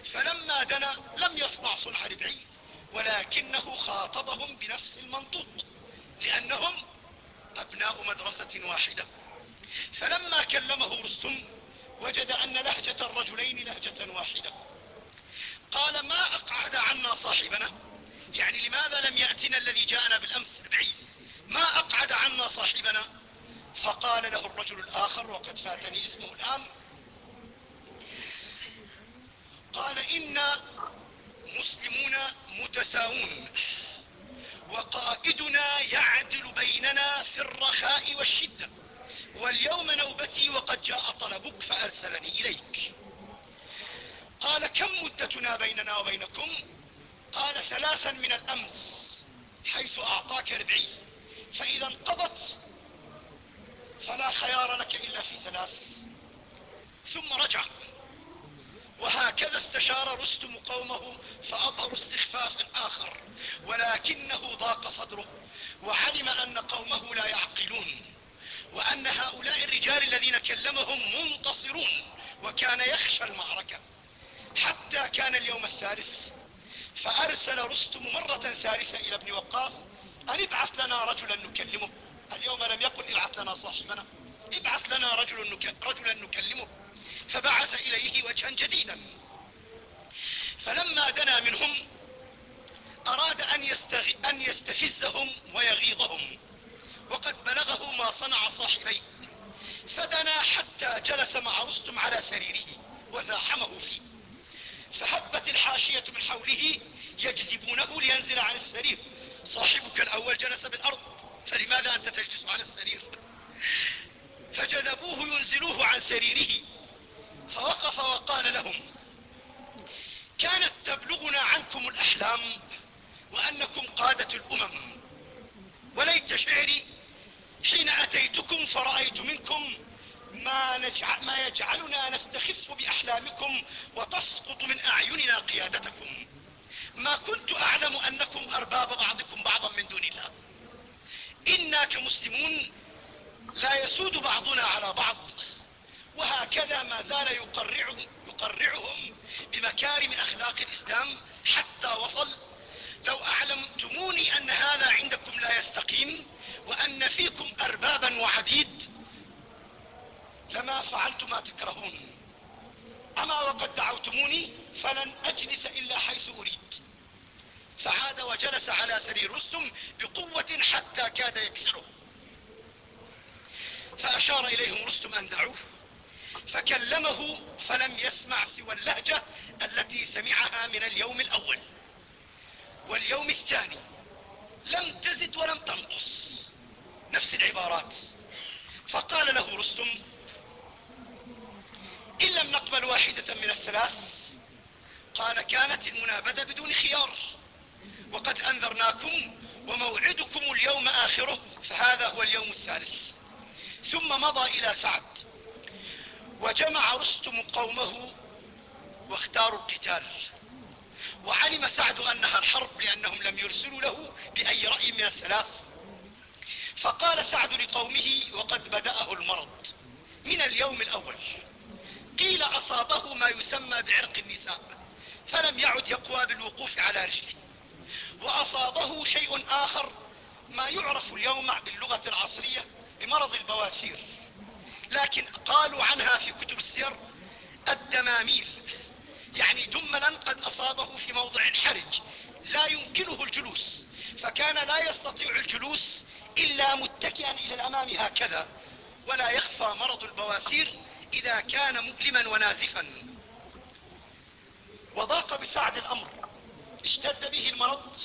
Speaker 1: فلما دنا لم يصنع صنع ربعي ولكنه خاطبهم بنفس المنطوق لأنهم أبناء مدرسة واحدة. فلما كلمه رستم وجد أن لهجة الرجلين لهجة واحدة. قال ما أقعد عنا صاحبنا؟ يعني لماذا لم يأتنا الذي جاءنا بالأمس ربعي؟ ما أقعد عنا صاحبنا؟ فقال له الرجل الآخر وقد فاتني اسمه الآن. قال إنا مسلمون متساوون وقائدنا يعدل بيننا في الرخاء والشدة واليوم نوبتي وقد جاء طلبك فأرسلني إليك. قال كم مدتنا بيننا وبينكم؟ قال ثلاثا من الأمس حيث أعطاك ربعي. فإذا انقضت فلا خيار لك إلا في ثلاث. ثم رجع. وهكذا استشار رستم قومه فأظهروا استخفافا آخر ولكنه ضاق صدره وعلم أن قومه لا يعقلون وأن هؤلاء الرجال الذين كلمهم منتصرون وكان يخشى المعركة. حتى كان اليوم الثالث فأرسل رستم مرة ثالثة إلى ابن وقاص أن ابعث لنا رجلا نكلمه. اليوم لم يقل ابعث لنا صاحبنا ابعث لنا رجل نك... رجلا نكلمه. فبعث إليه وجها جديدا. فلما دنا منهم أراد أن, يستغ... أن يستفزهم ويغيظهم. وقد بلغه ما صنع صاحبيه. فدنا حتى جلس مع رستم على سريره وزاحمه فيه. فهبت الحاشية من حوله يجذبونه لينزل عن السرير. صاحبك الأول جلس بالأرض. فلماذا أنت تجلس على السرير؟ فجذبوه ينزلوه عن سريره. فوقف وقال لهم كانت تبلغنا عنكم الأحلام وأنكم قادة الأمم. وليت شعري حين أتيتكم فرأيت منكم ما, نجعل ما يجعلنا نستخف بأحلامكم وتسقط من أعيننا قيادتكم. ما كنت أعلم أنكم أرباب بعضكم بعضا من دون الله. إنا كمسلمون لا يسود بعضنا على بعض. وهكذا ما زال يقرعهم, يقرعهم بمكارم أخلاق الإسلام حتى وصل لو أعلمتموني أن هذا عندكم لا يستقيم وأن فيكم اربابا وعبيد لما فعلت ما تكرهون. أما وقد دعوتموني فلن أجلس إلا حيث أريد. فعاد وجلس على سرير رستم بقوة حتى كاد يكسره. فأشار إليهم رستم أن دعوه. فكلمه فلم يسمع سوى اللهجة التي سمعها من اليوم الأول. واليوم الثاني لم تزد ولم تنقص. نفس العبارات. فقال له رستم إن لم نقبل واحدة من الثلاث قال كانت المنابذة بدون خيار. وقد أنذرناكم وموعدكم اليوم آخره فهذا هو اليوم الثالث. ثم مضى إلى سعد. وجمع رستم قومه واختاروا القتال. وعلم سعد أنها الحرب لأنهم لم يرسلوا له بأي رأي من الثلاث. فقال سعد لقومه وقد بدأه المرض من اليوم الأول. قيل أصابه ما يسمى بعرق النساء فلم يعد يقوى بالوقوف على رجله. وأصابه شيء آخر ما يعرف اليوم باللغة العصرية بمرض البواسير. لكن قالوا عنها في كتب السير الدماميل. يعني دملا قد أصابه في موضع حرج لا يمكنه الجلوس فكان لا يستطيع الجلوس إلا متكئا إلى الأمام هكذا ولا يخفى مرض البواسير إذا كان مؤلما ونازفا وضاق بسعد الأمر اشتد به المرض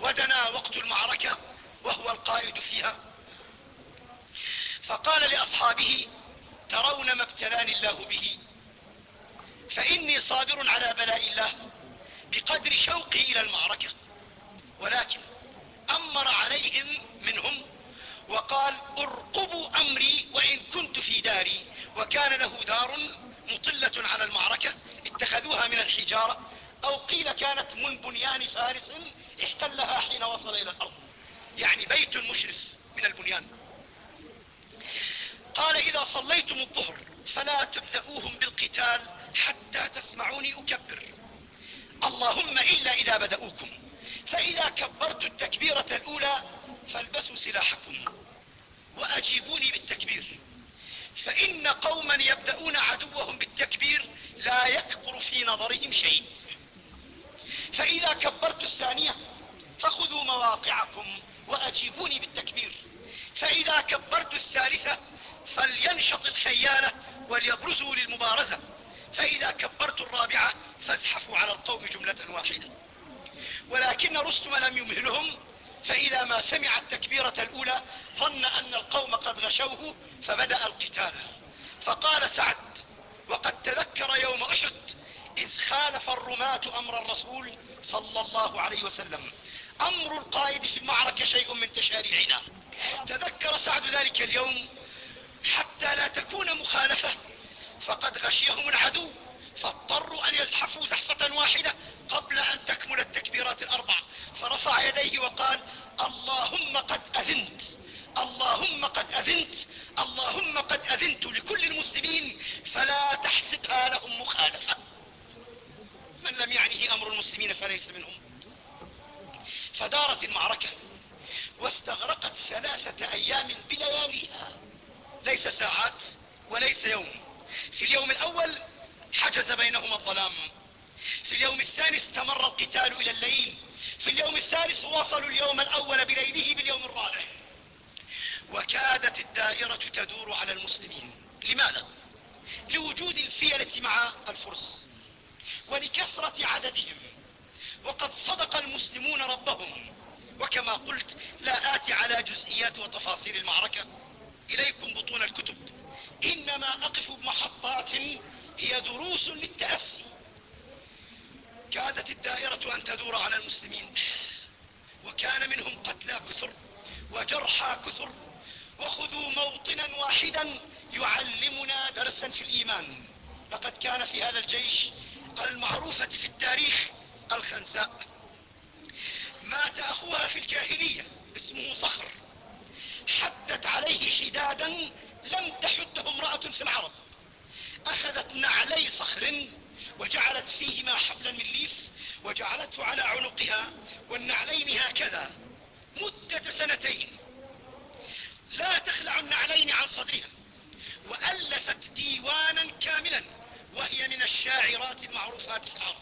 Speaker 1: ودنا وقت المعركة وهو القائد فيها. فقال لأصحابه ترون ما ابتلاني الله به. فإني صابر على بلاء الله بقدر شوقي إلى المعركة. ولكن أمر عليهم منهم وقال ارقبوا أمري وإن كنت في داري. وكان له دار مطلة على المعركة اتخذوها من الحجارة أو قيل كانت من بنيان فارس احتلها حين وصل إلى الأرض. يعني بيت مشرف من البنيان. قال إذا صليتم الظهر فلا تبدأوهم بالقتال حتى تسمعوني أكبر. اللهم إلا إذا بدأوكم فإذا كبرت التكبيرة الأولى فالبسوا سلاحكم وأجيبوني بالتكبير. فإن قوما يبدأون عدوهم بالتكبير لا يكبر في نظرهم شيء. فإذا كبرت الثانية فخذوا مواقعكم وأجيبوني بالتكبير. فإذا كبرت الثالثة فلينشط الخيانة وليبرزوا للمبارزة. فإذا كبرت الرابعة فازحفوا على القوم جملة واحدة. ولكن رستم لم يمهلهم فإذا ما سمع التكبيرة الأولى ظن أن القوم قد غشوه فبدأ القتال. فقال سعد وقد تذكر يوم أحد إذ خالف الرماة أمر الرسول صلى الله عليه وسلم. أمر القائد في المعركة شيء من تشاريعنا. تذكر سعد ذلك اليوم حتى لا تكون مخالفة. فقد غشيهم العدو فاضطروا أن يزحفوا زحفة واحدة قبل أن تكمل التكبيرات الأربع فرفع يديه وقال اللهم قد أذنت اللهم قد أذنت اللهم قد أذنت لكل المسلمين فلا تحسبها لهم مخالفة من لم يعنه أمر المسلمين فليس منهم فدارت المعركة واستغرقت ثلاثة أيام بلياليها ليس ساعات وليس يوم في اليوم الأول حجز بينهما الظلام. في اليوم الثاني استمر القتال إلى الليل. في اليوم الثالث وصلوا اليوم الأول بليله باليوم الرابع. وكادت الدائرة تدور على المسلمين. لماذا؟ لوجود الفيلة مع الفرس ولكثرة عددهم. وقد صدق المسلمون ربهم. وكما قلت لا آتي على جزئيات وتفاصيل المعركة. إليكم بطون الكتب. إنما أقف بمحطات هي دروس للتأسي. كادت الدائرة أن تدور على المسلمين. وكان منهم قتلى كثر وجرحى كثر. وخذوا موطنا واحدا يعلمنا درسا في الإيمان. لقد كان في هذا الجيش المعروفة في التاريخ الخنساء مات أخوها في الجاهلية اسمه صخر. حدت عليه حدادا لم تحده امرأة في العرب. أخذت نعلي صخر وجعلت فيهما حبلا من ليف وجعلته على عنقها والنعلين هكذا مدة سنتين. لا تخلع النعلين عن صدرها. وألفت ديوانا كاملا وهي من الشاعرات المعروفات في العرب.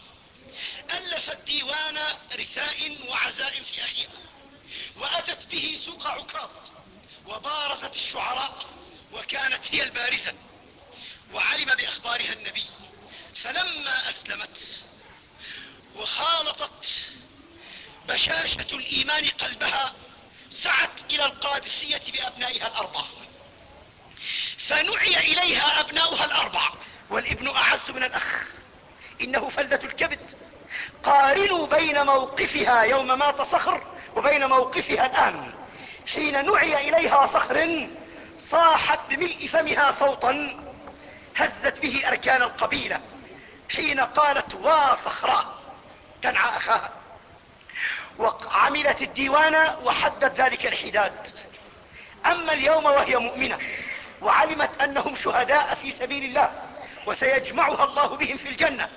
Speaker 1: ألفت ديوان رثاء وعزاء في أخيها. وأتت به سوق عكاظ وبارزت الشعراء وكانت هي البارزة. وعلم بأخبارها النبي فلما أسلمت وخالطت بشاشة الإيمان قلبها سعت إلى القادسية بأبنائها الأربعة فنعي إليها أبناؤها الأربعة والابن أعز من الأخ. إنه فلة الكبد. قارنوا بين موقفها يوم مات صخر وبين موقفها الآن. حين نعي إليها صخر صاحت بملء فمها صوتا هزت به أركان القبيلة حين قالت وا صخراء تنعى أخاها. وعملت الديوان وحدت ذلك الحداد. أما اليوم وهي مؤمنة وعلمت أنهم شهداء في سبيل الله وسيجمعها الله بهم في الجنة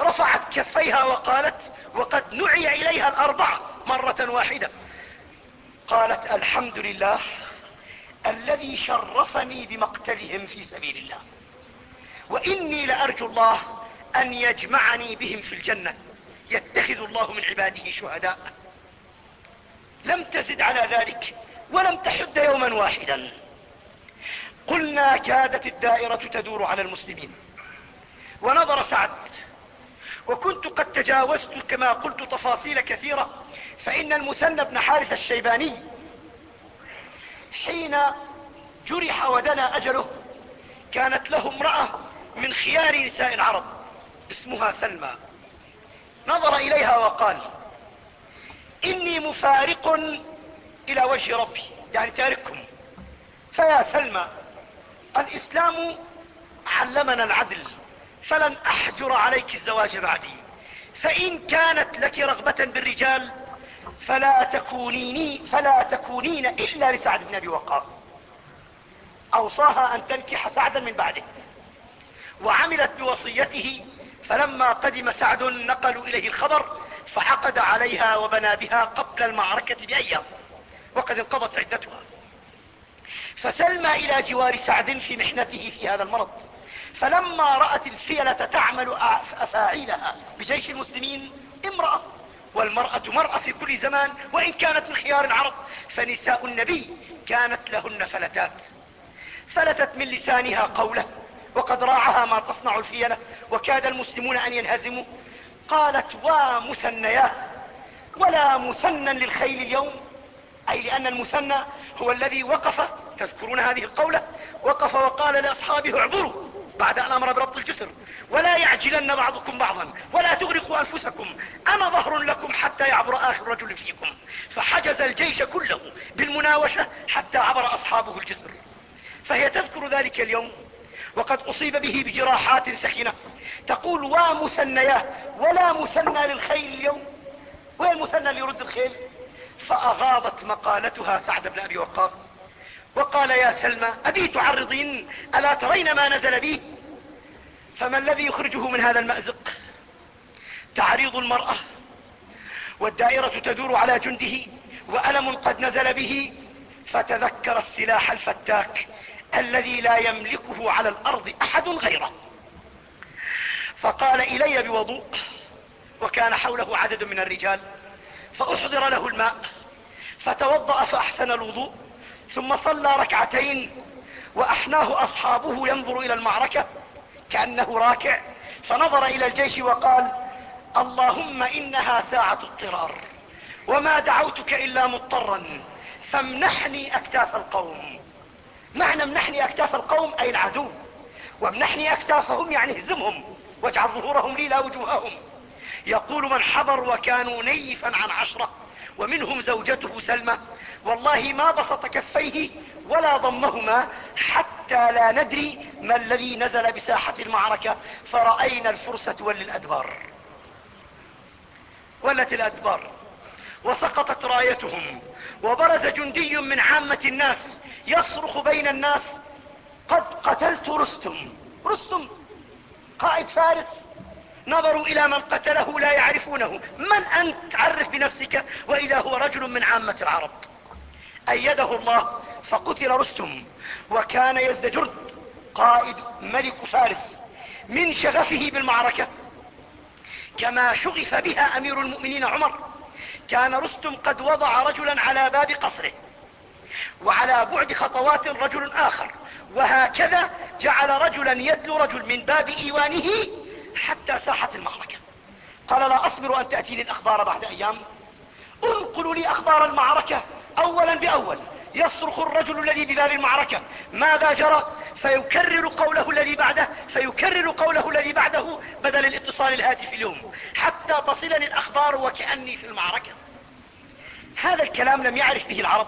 Speaker 1: رفعت كفيها وقالت وقد نعي إليها الأربعة مرة واحدة. قالت الحمد لله الذي شرفني بمقتلهم في سبيل الله. وإني لأرجو الله أن يجمعني بهم في الجنة يتخذ الله من عباده شهداء. لم تزد على ذلك ولم تحد يوما واحدا. قلنا كادت الدائرة تدور على المسلمين. ونظر سعد وكنت قد تجاوزت كما قلت تفاصيل كثيرة فإن المثنى بن حارث الشيباني حين جرح ودنا أجله كانت له امرأة من خيار نساء العرب اسمها سلمى. نظر إليها وقال إني مفارق إلى وجه ربي. يعني تارككم. فيا سلمى الإسلام علمنا العدل فلن أحجر عليك الزواج بعدي. فإن كانت لك رغبة بالرجال فلا تكونيني فلا تكونين إلا لسعد بن أبي وقاص. أوصاها أن تنكح سعدا من بعده. وعملت بوصيته فلما قدم سعد نقلوا إليه الخبر فعقد عليها وبنى بها قبل المعركة بأيام وقد انقضت عدتها. فسلمى إلى جوار سعد في محنته في هذا المرض. فلما رأت الفيلة تعمل أفاعيلها بجيش المسلمين امرأة والمرأة مرأة في كل زمان وإن كانت من خيار العرب فنساء النبي كانت لهن فلتات. فلتت من لسانها قوله وقد راعها ما تصنع الفيلة وكاد المسلمون أن ينهزموا. قالت ومثنياه ولا مثنى للخيل اليوم. أي لأن المثنى هو الذي وقف تذكرون هذه القولة وقف وقال لأصحابه اعبروا بعد أن أمر بربط الجسر ولا يعجلن بعضكم بعضا ولا تغرقوا أنفسكم أنا ظهر لكم حتى يعبر آخر رجل فيكم. فحجز الجيش كله بالمناوشة حتى عبر أصحابه الجسر. فهي تذكر ذلك اليوم وقد أصيب به بجراحات ثخنة تقول ومثنياه ولا مثنى للخيل اليوم؟ وين المثنى اللي يرد الخيل؟ فأغاضت مقالتها سعد بن أبي وقاص. وقال يا سلمى أبي تعرضين؟ ألا ترين ما نزل بي؟ فما الذي يخرجه من هذا المأزق؟ تعريض المرأة. والدائرة تدور على جنده وألم قد نزل به فتذكر السلاح الفتاك. الذي لا يملكه على الأرض أحد غيره. فقال إلي بوضوء وكان حوله عدد من الرجال فأحضر له الماء فتوضأ فأحسن الوضوء ثم صلى ركعتين وأحناه أصحابه ينظر إلى المعركة كأنه راكع فنظر إلى الجيش وقال اللهم إنها ساعة اضطرار وما دعوتك إلا مضطرا فامنحني أكتاف القوم. معنى امنحني أكتاف القوم أي العدو. وامنحني أكتافهم يعني اهزمهم. واجعل ظهورهم لي لا وجوههم. يقول من حضر وكانوا نيفا عن عشرة ومنهم زوجته سلمى. والله ما بسط كفيه ولا ضمهما حتى لا ندري ما الذي نزل بساحة المعركة. فرأينا الفرس تولي الأدبار ولت الأدبار. وسقطت رايتهم. وبرز جندي من عامة الناس يصرخ بين الناس قد قتلت رستم. رستم قائد فارس نظروا إلى من قتله لا يعرفونه. من أنت؟ عرف بنفسك. وإذا هو رجل من عامة العرب. أيده الله فقتل رستم وكان يزدجرد قائد ملك فارس من شغفه بالمعركة. كما شغف بها أمير المؤمنين عمر كان رستم قد وضع رجلا على باب قصره وعلى بعد خطوات رجل آخر وهكذا جعل رجلا يدلو رجل من باب إيوانه حتى ساحة المعركة. قال لا أصبر أن تأتيني الاخبار بعد أيام. انقلوا لي أخبار المعركة اولا بأول. يصرخ الرجل الذي بباب المعركة. ماذا جرى؟ فيكرر قوله الذي بعده فيكرر قوله الذي بعده بدل الاتصال الهاتفي اليوم. حتى تصلني الأخبار وكأني في المعركة. هذا الكلام لم يعرف به العرب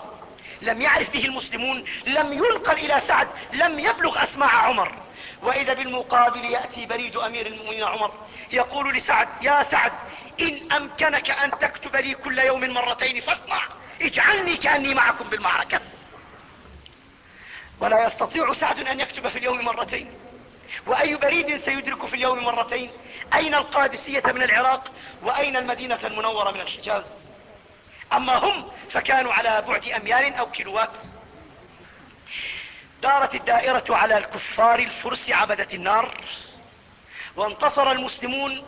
Speaker 1: لم يعرف به المسلمون لم ينقل إلى سعد لم يبلغ اسماع عمر. وإذا بالمقابل يأتي بريد أمير المؤمنين عمر يقول لسعد يا سعد إن أمكنك أن تكتب لي كل يوم مرتين فاصنع اجعلني كأني معكم بالمعركة. ولا يستطيع سعد أن يكتب في اليوم مرتين. وأي بريد سيدرك في اليوم مرتين؟ أين القادسية من العراق؟ وأين المدينة المنورة من الحجاز؟ أما هم فكانوا على بعد أميال أو كيلوات. دارت الدائرة على الكفار الفرس عبدة النار وانتصر المسلمون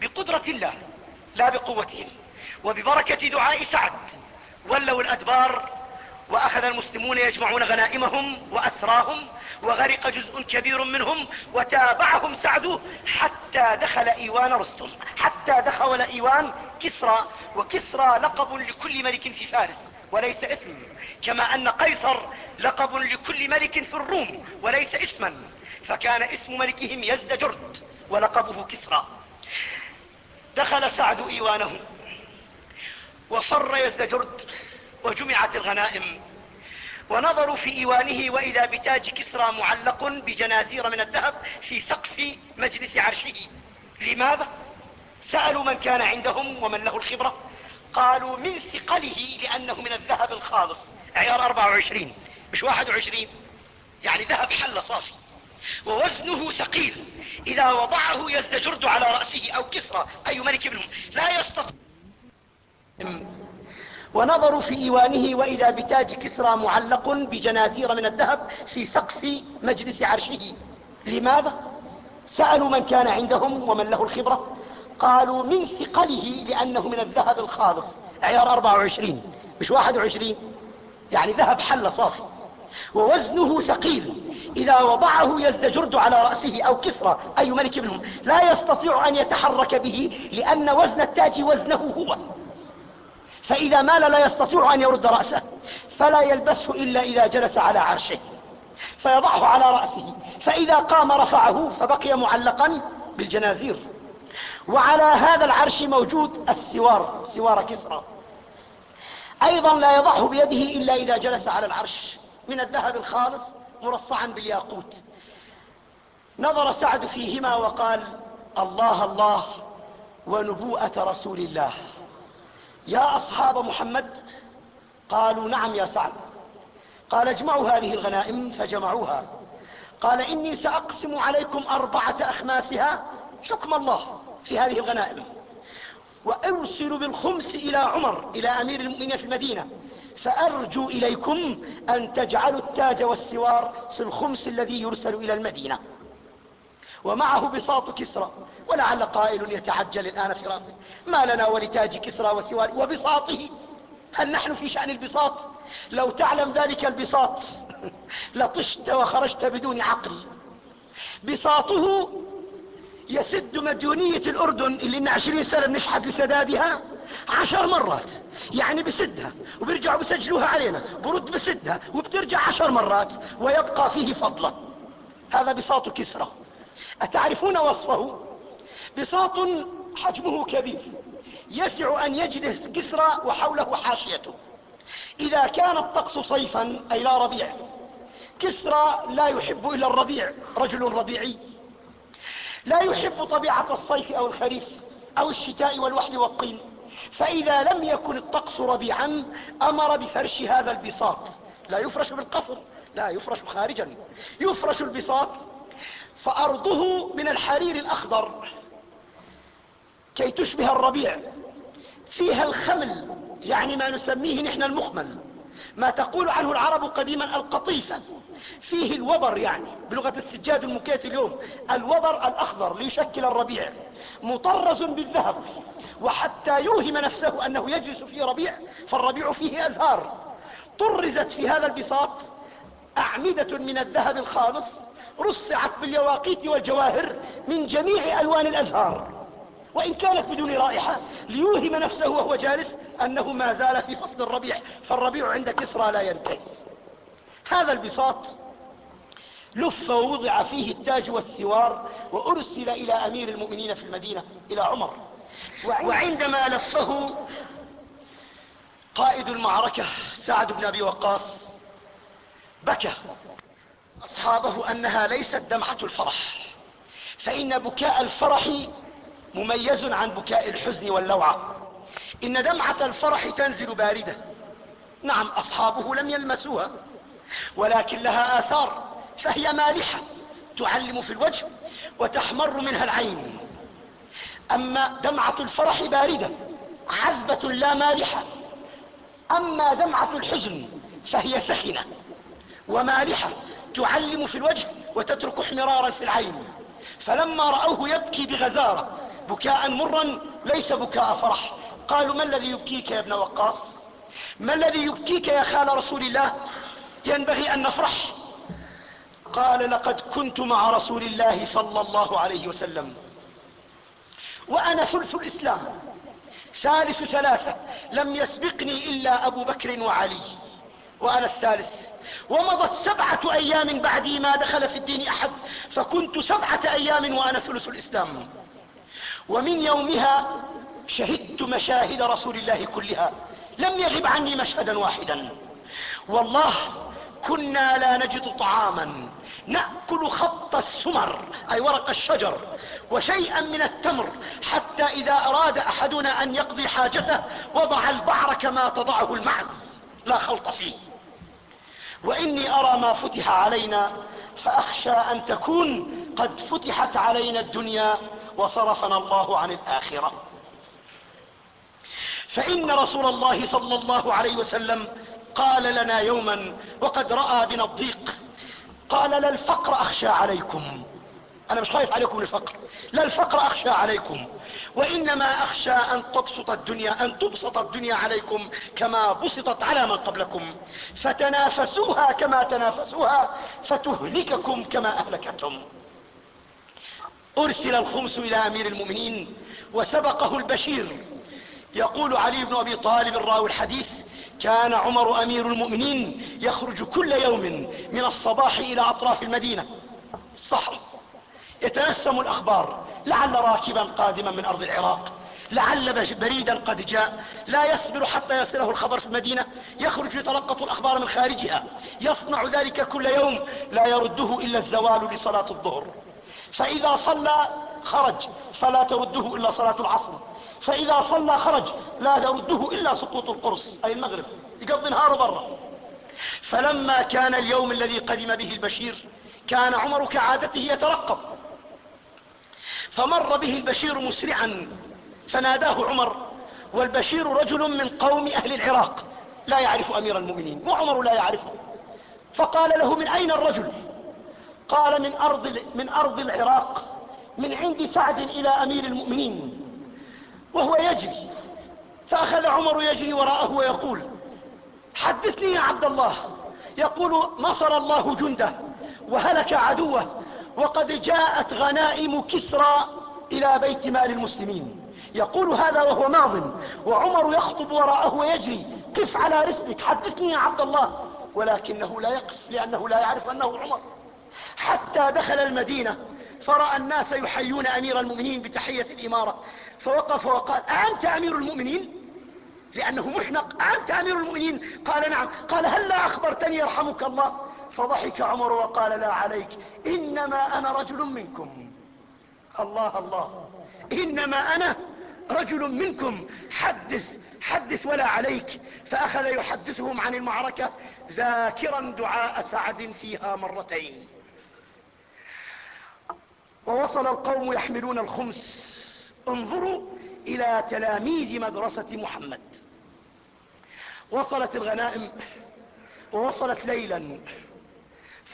Speaker 1: بقدرة الله لا بقوتهم وببركة دعاء سعد ولوا الأدبار وأخذ المسلمون يجمعون غنائمهم وأسراهم وغرق جزء كبير منهم وتابعهم سعد حتى دخل إيوان رستم حتى دخل إيوان كسرى وكسرى لقب لكل ملك في فارس وليس اسم كما أن قيصر لقب لكل ملك في الروم وليس اسما. فكان اسم ملكهم يزدجرد ولقبه كسرى. دخل سعد إيوانه وفر يزدجرد وجمعت الغنائم. ونظروا في إيوانه واذا بتاج كسرى معلق بجنازير من الذهب في سقف مجلس عرشه. لماذا؟ سألوا من كان عندهم ومن له الخبرة. قالوا من ثقله لأنه من الذهب الخالص. عيار 24 مش 21 يعني ذهب حل صافي. ووزنه ثقيل. إذا وضعه يزدجرد على رأسه أو كسرى أي ملك منهم. لا يستطيع ونظروا في إيوانه واذا بتاج كسرى معلق بجنازير من الذهب في سقف مجلس عرشه. لماذا؟ سألوا من كان عندهم ومن له الخبرة. قالوا من ثقله لأنه من الذهب الخالص. عيار 24 مش 21 يعني ذهب حل صافي. ووزنه ثقيل. إذا وضعه يزدجرد على رأسه أو كسرى أي ملك منهم لا يستطيع أن يتحرك به لأن وزن التاج وزنه هو. فإذا مال لا يستطيع أن يرد رأسه فلا يلبسه إلا إذا جلس على عرشه فيضعه على رأسه فإذا قام رفعه فبقي معلقا بالجنازير. وعلى هذا العرش موجود السوار سوار كسرى. أيضا لا يضعه بيده إلا إذا جلس على العرش. من الذهب الخالص مرصعا بالياقوت. نظر سعد فيهما وقال الله الله ونبوءة رسول الله. يا أصحاب محمد؟ قالوا نعم يا سعد. قال اجمعوا هذه الغنائم فجمعوها. قال إني سأقسم عليكم أربعة أخماسها. حكم الله في هذه الغنائم. وأرسل بالخمس إلى عمر إلى أمير المؤمنين في المدينة. فأرجو إليكم أن تجعلوا التاج والسوار في الخمس الذي يرسل إلى المدينة. ومعه بساط كسرى ولعل قائل يتعجل الآن في رأسه. ما لنا ولتاج كسرى وسوار وبساطه؟ هل نحن في شأن البساط؟ لو تعلم ذلك البساط لطشت وخرجت بدون عقل. بساطه يسد مديونية الأردن اللي لنا عشرين سنة بنشحت لسدادها عشر مرات. يعني بسدها وبيرجعوا بسجلوها علينا. برد بسدها وبترجع عشر مرات ويبقى فيه فضلة. هذا بساط كسرى. أتعرفون وصفه؟ بساط حجمه كبير يسع أن يجلس كسرى وحوله حاشيته. إذا كان الطقس صيفا أي لا ربيع كسرى لا يحب إلا الربيع رجل ربيعي. لا يحب طبيعة الصيف أو الخريف أو الشتاء والوحل والطين. فإذا لم يكن الطقس ربيعا أمر بفرش هذا البساط. لا يفرش بالقصر لا يفرش خارجا. يفرش البساط فأرضه من الحرير الأخضر. كي تشبه الربيع فيها الخمل يعني ما نسميه نحن المخمل. ما تقول عنه العرب قديما القطيفة فيه الوبر يعني بلغة السجاد المكيت اليوم. الوبر الأخضر ليشكل الربيع مطرز بالذهب. وحتى يوهم نفسه أنه يجلس في ربيع فالربيع فيه أزهار. طرزت في هذا البساط أعمدة من الذهب الخالص رصعت باليواقيت والجواهر من جميع ألوان الأزهار. وإن كانت بدون رائحة ليوهم نفسه وهو جالس أنه ما زال في فصل الربيع فالربيع عند كسرى لا ينتهي. هذا البساط لف ووضع فيه التاج والسوار وأرسل إلى أمير المؤمنين في المدينة إلى عمر. وعندما لفه قائد المعركة سعد بن أبي وقاص بكى. أصحابه أنها ليست دمعة الفرح. فإن بكاء الفرح مميز عن بكاء الحزن واللوعة. إن دمعة الفرح تنزل باردة. نعم أصحابه لم يلمسوها ولكن لها آثار فهي مالحة تعلم في الوجه وتحمر منها العين. أما دمعة الفرح باردة عذبة لا مالحة. أما دمعة الحزن فهي سخنة ومالحة. تعلم في الوجه وتترك احمرارا في العين. فلما رأوه يبكي بغزارة. بكاء مرا ليس بكاء فرح. قالوا ما الذي يبكيك يا ابن وقاص؟ ما الذي يبكيك يا خال رسول الله؟ ينبغي أن نفرح. قال لقد كنت مع رسول الله صلى الله عليه وسلم. وأنا ثلث الإسلام. ثالث ثلاثة. لم يسبقني إلا أبو بكر وعلي. وأنا الثالث. ومضت سبعة أيام بعدي ما دخل في الدين أحد فكنت سبعة أيام وأنا ثلث الإسلام. ومن يومها شهدت مشاهد رسول الله كلها لم يغب عني مشهدا واحدا. والله كنا لا نجد طعاما نأكل خط السمر أي ورق الشجر وشيئا من التمر حتى إذا أراد أحدنا أن يقضي حاجته وضع البعر كما تضعه المعز. لا خلط فيه. وإني أرى ما فتح علينا فأخشى أن تكون قد فتحت علينا الدنيا وصرفنا الله عن الآخرة. فإن رسول الله صلى الله عليه وسلم قال لنا يوما وقد رأى بنا الضيق قال لا الفقر أخشى عليكم. أنا مش خايف عليكم الفقر. لا الفقر أخشى عليكم. وإنما أخشى أن تبسط الدنيا أن تبسط الدنيا عليكم كما بسطت على من قبلكم. فتنافسوها كما تنافسوها فتهلككم كما أهلكتهم أرسل الخمس إلى أمير المؤمنين وسبقه البشير. يقول علي بن أبي طالب الراوي الحديث كان عمر أمير المؤمنين يخرج كل يوم من الصباح إلى أطراف المدينة. الصحراء يتنسم الأخبار. لعل راكبا قادما من أرض العراق. لعل بريدا قد جاء. لا يصبر حتى يصله الخبر في المدينة. يخرج يتلقط الأخبار من خارجها. يصنع ذلك كل يوم. لا يرده إلا الزوال لصلاة الظهر. فإذا صلى خرج. فلا ترده إلا صلاة العصر. فإذا صلى خرج. لا يرده إلا سقوط القرص أي المغرب. يقضي نهاره برا فلما كان اليوم الذي قدم به البشير كان عمر كعادته يترقب فمر به البشير مسرعا فناداه عمر والبشير رجل من قوم أهل العراق لا يعرف أمير المؤمنين وعمر لا يعرفه. فقال له من أين الرجل؟ قال من أرض, من أرض العراق من عند سعد إلى أمير المؤمنين. وهو يجري فأخذ عمر يجري وراءه ويقول حدثني يا عبد الله. يقول نصر الله جنده وهلك عدوه وقد جاءت غنائم كسرى إلى بيت مال المسلمين. يقول هذا وهو ماض وعمر يخطب وراءه ويجري قف على رسلك حدثني يا عبد الله. ولكنه لا يقف لأنه لا يعرف أنه عمر. حتى دخل المدينة فرأى الناس يحيون أمير المؤمنين بتحية الإمارة. فوقف وقال أنت أمير المؤمنين؟ لأنه محنق. أنت أمير المؤمنين؟ قال نعم. قال هل لا أخبرتني يرحمك الله؟ فضحك عمر وقال لا عليك إنما أنا رجل منكم. الله الله. إنما أنا رجل منكم. حدث حدث ولا عليك. فأخذ يحدثهم عن المعركة ذاكرا دعاء سعد فيها مرتين. ووصل القوم يحملون الخمس. انظروا إلى تلاميذ مدرسة محمد. وصلت الغنائم ووصلت ليلا.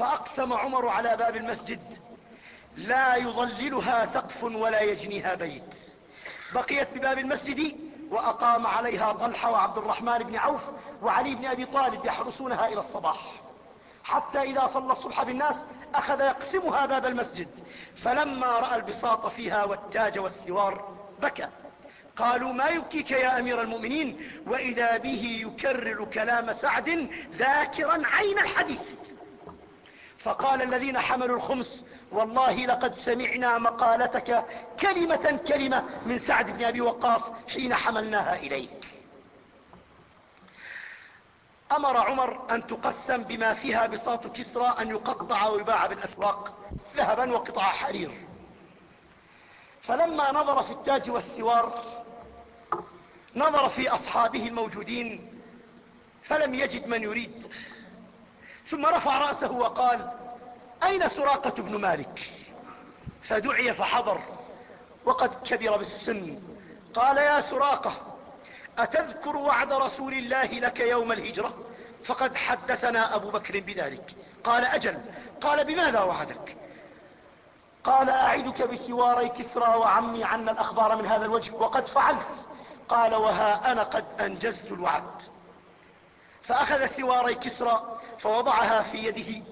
Speaker 1: فأقسم عمر على باب المسجد. لا يظللها سقف ولا يجنيها بيت. بقيت بباب المسجد وأقام عليها طلحة وعبد الرحمن بن عوف وعلي بن أبي طالب يحرسونها إلى الصباح. حتى إذا صلى الصبح بالناس أخذ يقسمها باب المسجد. فلما رأى البساط فيها والتاج والسوار بكى. قالوا ما يبكيك يا أمير المؤمنين؟ وإذا به يكرر كلام سعد ذاكرا عين الحديث. فقال الذين حملوا الخمس والله لقد سمعنا مقالتك كلمة كلمة من سعد بن أبي وقاص حين حملناها إليك. أمر عمر أن تقسم بما فيها بساط كسرى أن يقطع ويباع بالأسواق ذهبا وقطع حرير. فلما نظر في التاج والسوار نظر في أصحابه الموجودين فلم يجد من يريد. ثم رفع رأسه وقال أين سراقة بن مالك؟ فدعي فحضر وقد كبر بالسن. قال يا سراقة أتذكر وعد رسول الله لك يوم الهجرة؟ فقد حدثنا أبو بكر بذلك. قال أجل. قال بماذا وعدك؟ قال أعدك بسواري كسرى وعمي عنا الأخبار من هذا الوجه وقد فعلت. قال وها أنا قد أنجزت الوعد. فأخذ سواري كسرى فوضعها في يده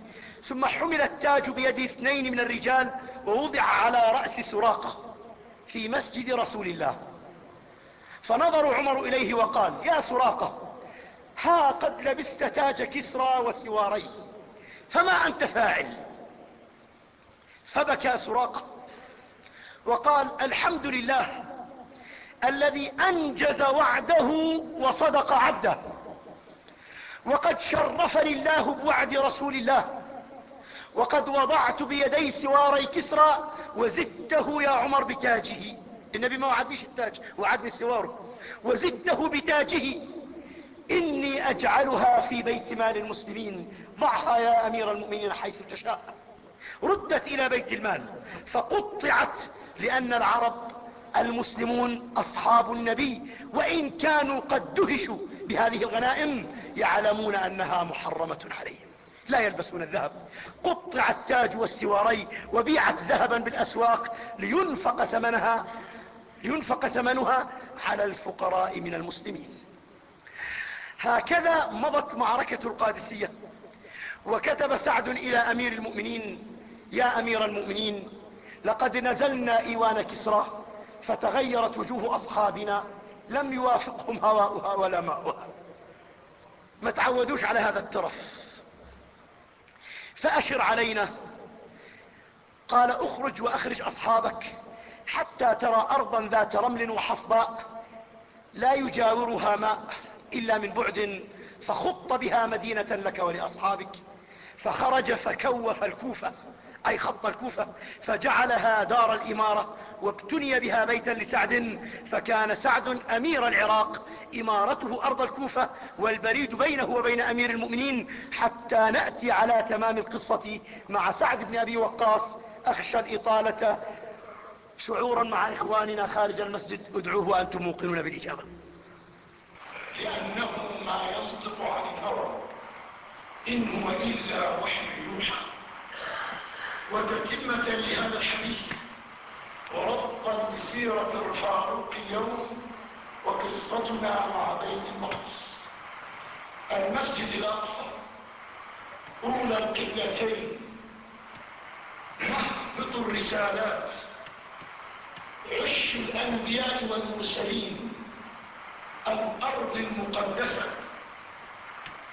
Speaker 1: ثم حمل التاج بيد اثنين من الرجال ووضع على رأس سراقة في مسجد رسول الله. فنظر عمر إليه وقال يا سراقة ها قد لبست تاج كسرى وسواري فما أنت فاعل؟ فبكى سراقة وقال الحمد لله الذي أنجز وعده وصدق عبده. وقد شرفني الله بوعد رسول الله. وقد وضعت بيدي سواري كسرى وزدته يا عمر بتاجه. النبي ما وعدنيش التاج وعدني سواره وزدته بتاجه. إني أجعلها في بيت مال المسلمين. ضعها يا أمير المؤمنين حيث تشاء. ردت إلى بيت المال. فقطعت لأن العرب المسلمون أصحاب النبي. وإن كانوا قد دهشوا بهذه الغنائم يعلمون أنها محرمة عليهم. لا يلبسون الذهب. قطع التاج والسواري وبيعت ذهبا بالأسواق لينفق ثمنها ينفق ثمنها على الفقراء من المسلمين. هكذا مضت معركة القادسية. وكتب سعد إلى أمير المؤمنين يا أمير المؤمنين لقد نزلنا إيوان كسرى فتغيرت وجوه أصحابنا لم يوافقهم هواؤها ولا ماؤها ما تعودوش على هذا الترف فأشر علينا. قال اخرج واخرج أصحابك حتى ترى أرضا ذات رمل وحصباء لا يجاورها ماء إلا من بعد فخط بها مدينة لك ولأصحابك. فخرج فكوف الكوفة أي خط الكوفة فجعلها دار الإمارة وابتني بها بيتا لسعد فكان سعد أمير العراق. إمارته أرض الكوفة والبريد بينه وبين أمير المؤمنين حتى نأتي على تمام القصة مع سعد بن أبي وقاص. أخشى الإطالة شعورا مع إخواننا خارج المسجد. ادعوه وأنتم موقنون بالإجابة.
Speaker 2: لأنه ما ينطق عن الهوى إن هو إلا وحي يوحى. وتتمة لهذا الحديث وربطا بسيرة الفاروق اليوم وقصتنا مع بيت المقدس. المسجد الأقصى أولى القبلتين. نهبط الرسالات. عش الأنبياء والمرسلين. الأرض المقدسة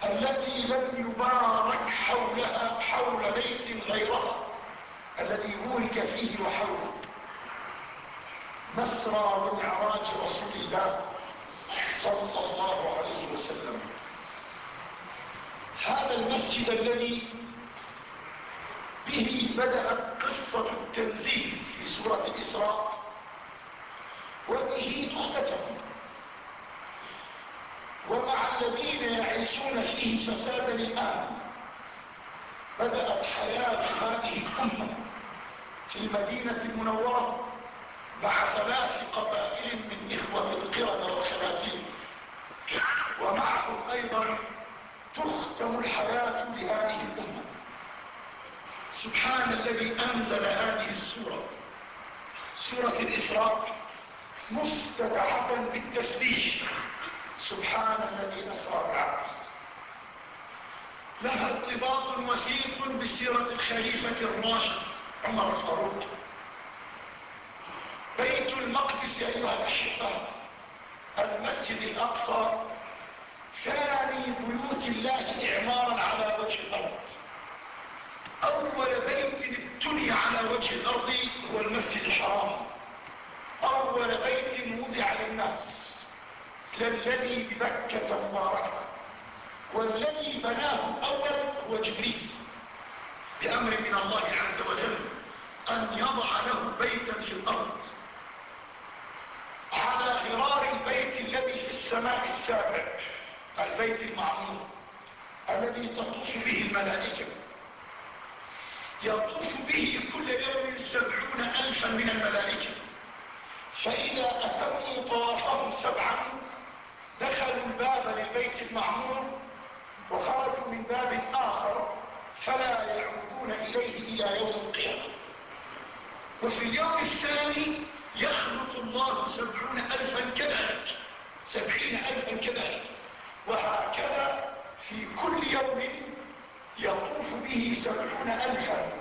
Speaker 2: التي لم يبارك حولها حول بيت غيرها الذي بورك فيه وحوله. مسرى ومعراج رسول الله صلى الله عليه وسلم. هذا المسجد الذي به بدأت قصة التنزيل في سورة الإسراء وبه تختتم. ومع الذين يعيشون فيه فسادا الآن بدأت حياة هذه الأمة في المدينة المنورة. مع ثلاث قبائل من إخوة القردة والخنازير. ومعهم أيضا تختم الحياة لهذه الأمة.
Speaker 1: سبحان الذي أنزل هذه السورة. سورة الإسراء مفتتحة بالتسبيح. سبحان الذي أسرى بعبده لها ارتباط وثيق بسيرة الخليفة الراشد عمر الفاروق. بيت المقدس أيها الأحبة المسجد الأقصى ثاني بيوت الله إعمارا على وجه الأرض. أول بيت ابتني على وجه الأرض هو المسجد الحرام. أول بيت وضع للناس للذي ببكة مباركة والذي بناه أول هو جبريل. بأمر من الله عز وجل أن يضع له بيتا في الأرض. على غرار البيت الذي في السماء السابع البيت المعمور الذي تطوف به الملائكة. يطوف به كل يوم سبعون ألفا من الملائكة. فإذا أتموا طوافهم سبعا دخلوا الباب للبيت المعمور وخرجوا من باب آخر فلا يعودون إليه إلى يوم القيامة. وفي اليوم الثاني يخلق الله سبعون ألفا كذلك سبعين ألفا كذلك. وهكذا في كل يوم يطوف به سبعون ألفا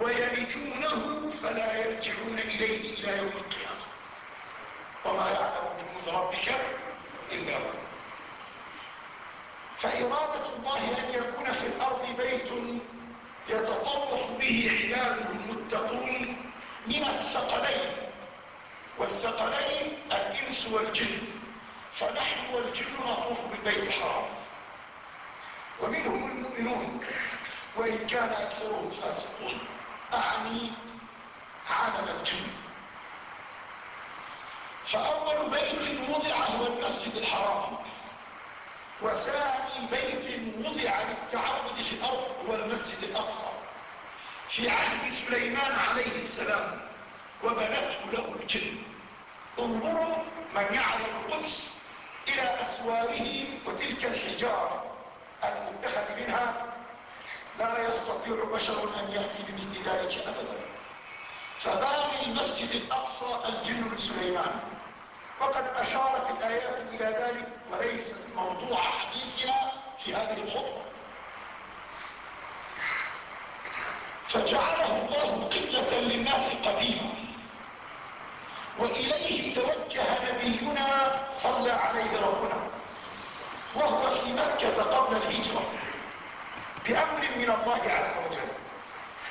Speaker 1: ويلجونه فلا يرجعون إليه إلى يوم القيامة. وما يعلم جنود ربك إلا هو. فإرادة الله أن يكون في الأرض بيت يتطرف به عباده المتقون من الثقلين. والثقلين الإنس والجن فنحن والجن نطوف بالبيت الحرام. ومنهم المؤمنون وإن كان أكثرهم فاسقون. أعني عالم الجن. فأول بيت وضع هو المسجد الحرام. وثاني بيت وضع للتعبد في الأرض هو المسجد الأقصى. في عهد سليمان عليه السلام. وبنته له الجن. انظروا من يعرف القدس إلى أسواره وتلك الحجارة المتخذ منها. لا يستطيع بشر أن يأتي بمثل ذلك أبدا. فباني المسجد الأقصى الجن لسليمان وقد أشارت الآيات إلى ذلك وليست موضوع حديثنا في هذه الخطبة. فجعله الله قبلة للناس قديما وإليه توجه نبينا صلى عليه ربنا وهو في مكة قبل الهجرة بأمر من الله عز وجل.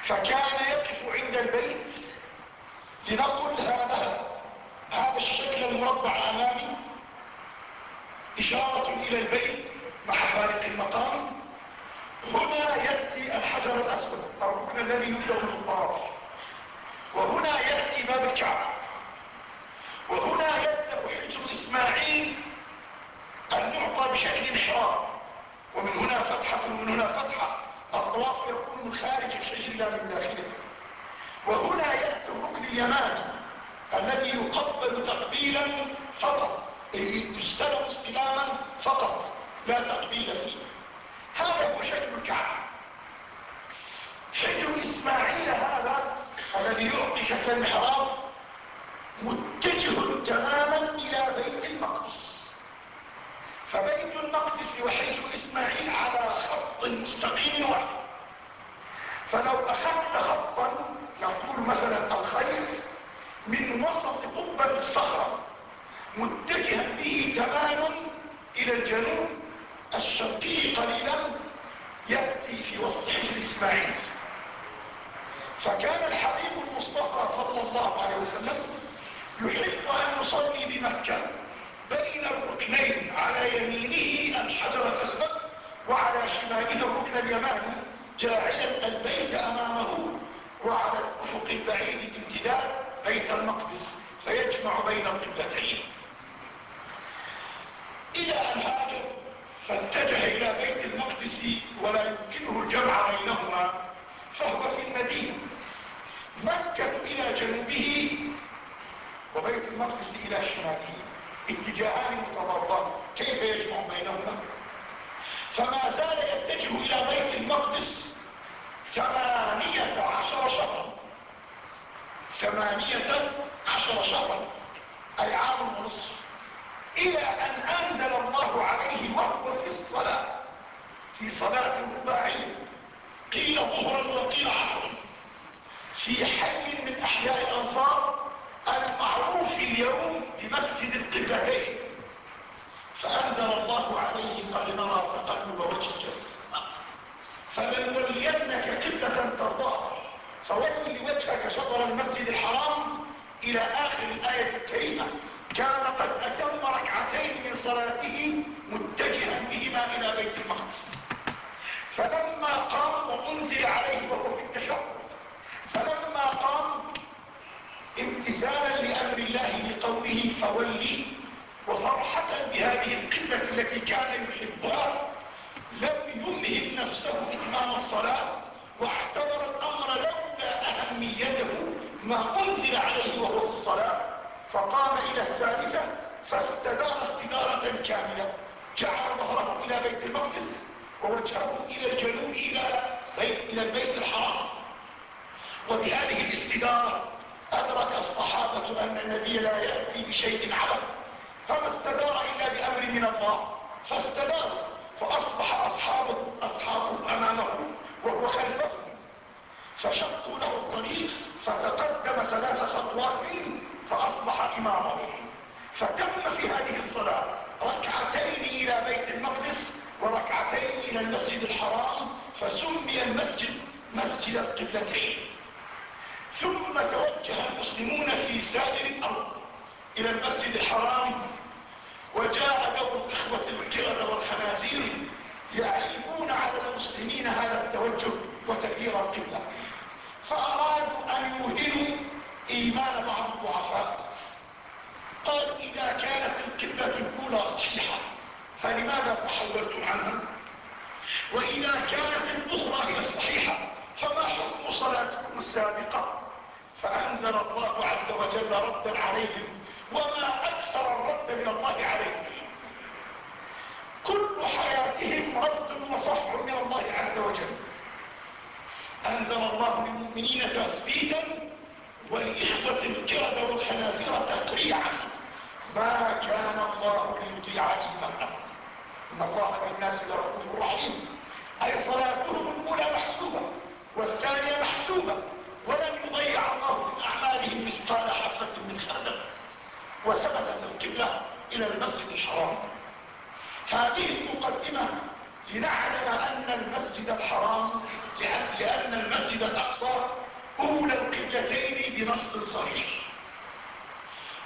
Speaker 1: فكان يقف عند البيت لنقل هذا هذا الشكل المربع أمامي إشارة إلى البيت مع فارق المقام. هنا يأتي الحجر الأسود الركن الذي يبدأ بالطرف وهنا يأتي باب الكعبة. وهنا يبدأ حجر إسماعيل المعطى بشكل محراب ومن هنا فتحة ومن هنا فتحة. الطواف يكون من خارج الحجر لا من داخله. وهنا يأتي الركن اليماني الذي يقبل تقبيلا فقط. يستلم استلاما فقط. لا تقبيل فيه. هذا هو شكل الكعبة. حجر إسماعيل هذا الذي يعطي شكل المحراب متجه تماما إلى بيت المقدس. فبيت المقدس وحجر إسماعيل على خط مستقيم واحد. فلو أخذت خطا نقول مثلا الخيط من وسط قبة الصخرة متجها به تماما إلى الجنوب الشرقي قليلا يأتي في وسط حجر إسماعيل. فكان الحبيب المصطفى صلى الله عليه وسلم يحب أن يصلي بمكة بين الركنين على يمينه الحجر الأسود وعلى شماله الركن اليماني جاعلا البيت أمامه وعلى الأفق البعيد امتداد بيت المقدس فيجمع بين القبلتين. إلى أن هاجر فاتجه إلى بيت المقدس ولا يمكنه الجمع بينهما فهو في المدينة. مكة إلى جنوبه وبيت المقدس إلى شماله. اتجاهان متضادان كيف يجمع بينهما؟ فما زال يتجه إلى بيت المقدس ثمانية ثمانية عشر شهرا. أي عام ونصف. إلى أن أنزل الله عليه وهو في الصلاة. في صلاة رباعية قيل ظهرا وقيل عصرا. في حي من أحياء الأنصار المعروف اليوم بمسجد القبلتين. فأنزل الله عليه قد نرى تقلب وجهك فلنولينك قبلة ترضاها فول وجهك شطر المسجد الحرام إلى آخر الآية الكريمة. كان قد أتم ركعتين من صلاته متجها بهما إلى بيت المقدس. فلما قام وأنزل عليه وهو في التشهد فلما قام امتثالا لأمر الله بقوله فولي وفرحة بهذه القلة التي كان يحبها لم يمهن نفسه إتمام الصلاة واعتبر الأمر لولا أهميته ما أنزل عليه وهو في الصلاة. فقام إلى الثالثة فاستدار استدارة كاملة. جعل ظهره إلى بيت المقدس ووجهه إلى الجنوب إلى بيت, إلى البيت الحرام. وبهذه الاستدارة أدرك الصحابة أن النبي لا يأتي بشيء عبث فما استدار إلا بأمر من الله. فاستدار فأصبح أصحابه, أصحابه أمامه وهو خلفه. فشقوا له الطريق فتقدم ثلاث خطوات فأصبح إمامه. فتم في هذه الصلاة؟ ركعتين إلى بيت المقدس وركعتين إلى المسجد الحرام فسمي المسجد مسجد القبلتين. ثم توجه المسلمون في سائر الأرض إلى المسجد الحرام وجاء دور الإخوة الكرد والخنازير يعيبون على المسلمين هذا التوجه وتغيير القبلة فأرادوا أن يوهنوا إيمان بعض الضعفاء. قال إذا كانت القبلة الأولى صحيحة فلماذا تحولتم عنها وإذا كانت الأخرى هي الصحيحة فما حكم صلاتكم السابقة؟ فأنزل الله عز وجل ردا عليهم وما أكثر الرد من الله عليهم. كل حياتهم رد وصفح من الله عز وجل. أنزل الله للمؤمنين تثبيتا والإخوة الكرد والخنازير تقريعا. ما كان الله ليطيع إيمانهم إن الله بالناس لرؤوف رحيم. أي صلاتهم الأولى محسوبة والثانية محسوبة. ولن يضيع الله من أعمالهم مثقال حبة من خردل وثبتت القبلة إلى المسجد الحرام. هذه المقدمة لنعلم أن المسجد الحرام لأن المسجد الأقصى أولى القبلتين بنص صحيح.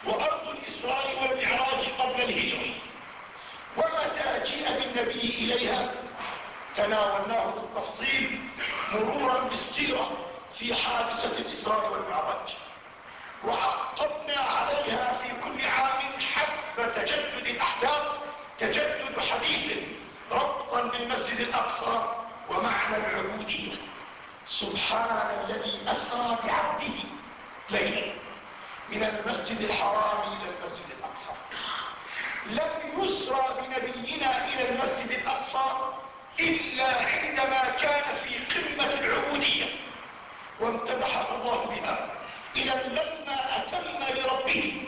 Speaker 1: وأرض الإسراء والمعراج قبل الهجرة. ومتى جيء بالنبي إليها. تناولناه بالتفصيل مرورا بالسيرة. في حادثة الإسراء والمعراج. وعقبنا عليها في كل عام حسب تجدد الأحداث تجدد حديث ربطا بالمسجد الأقصى ومعنى العبودية سبحان الذي أسرى بعبده ليلا من المسجد الحرام إلى المسجد الأقصى. لم يسرى بنبينا إلى المسجد الأقصى إلا عندما كان في قمة العبودية. وامتدحه الله بها. إذا لما أتم لربه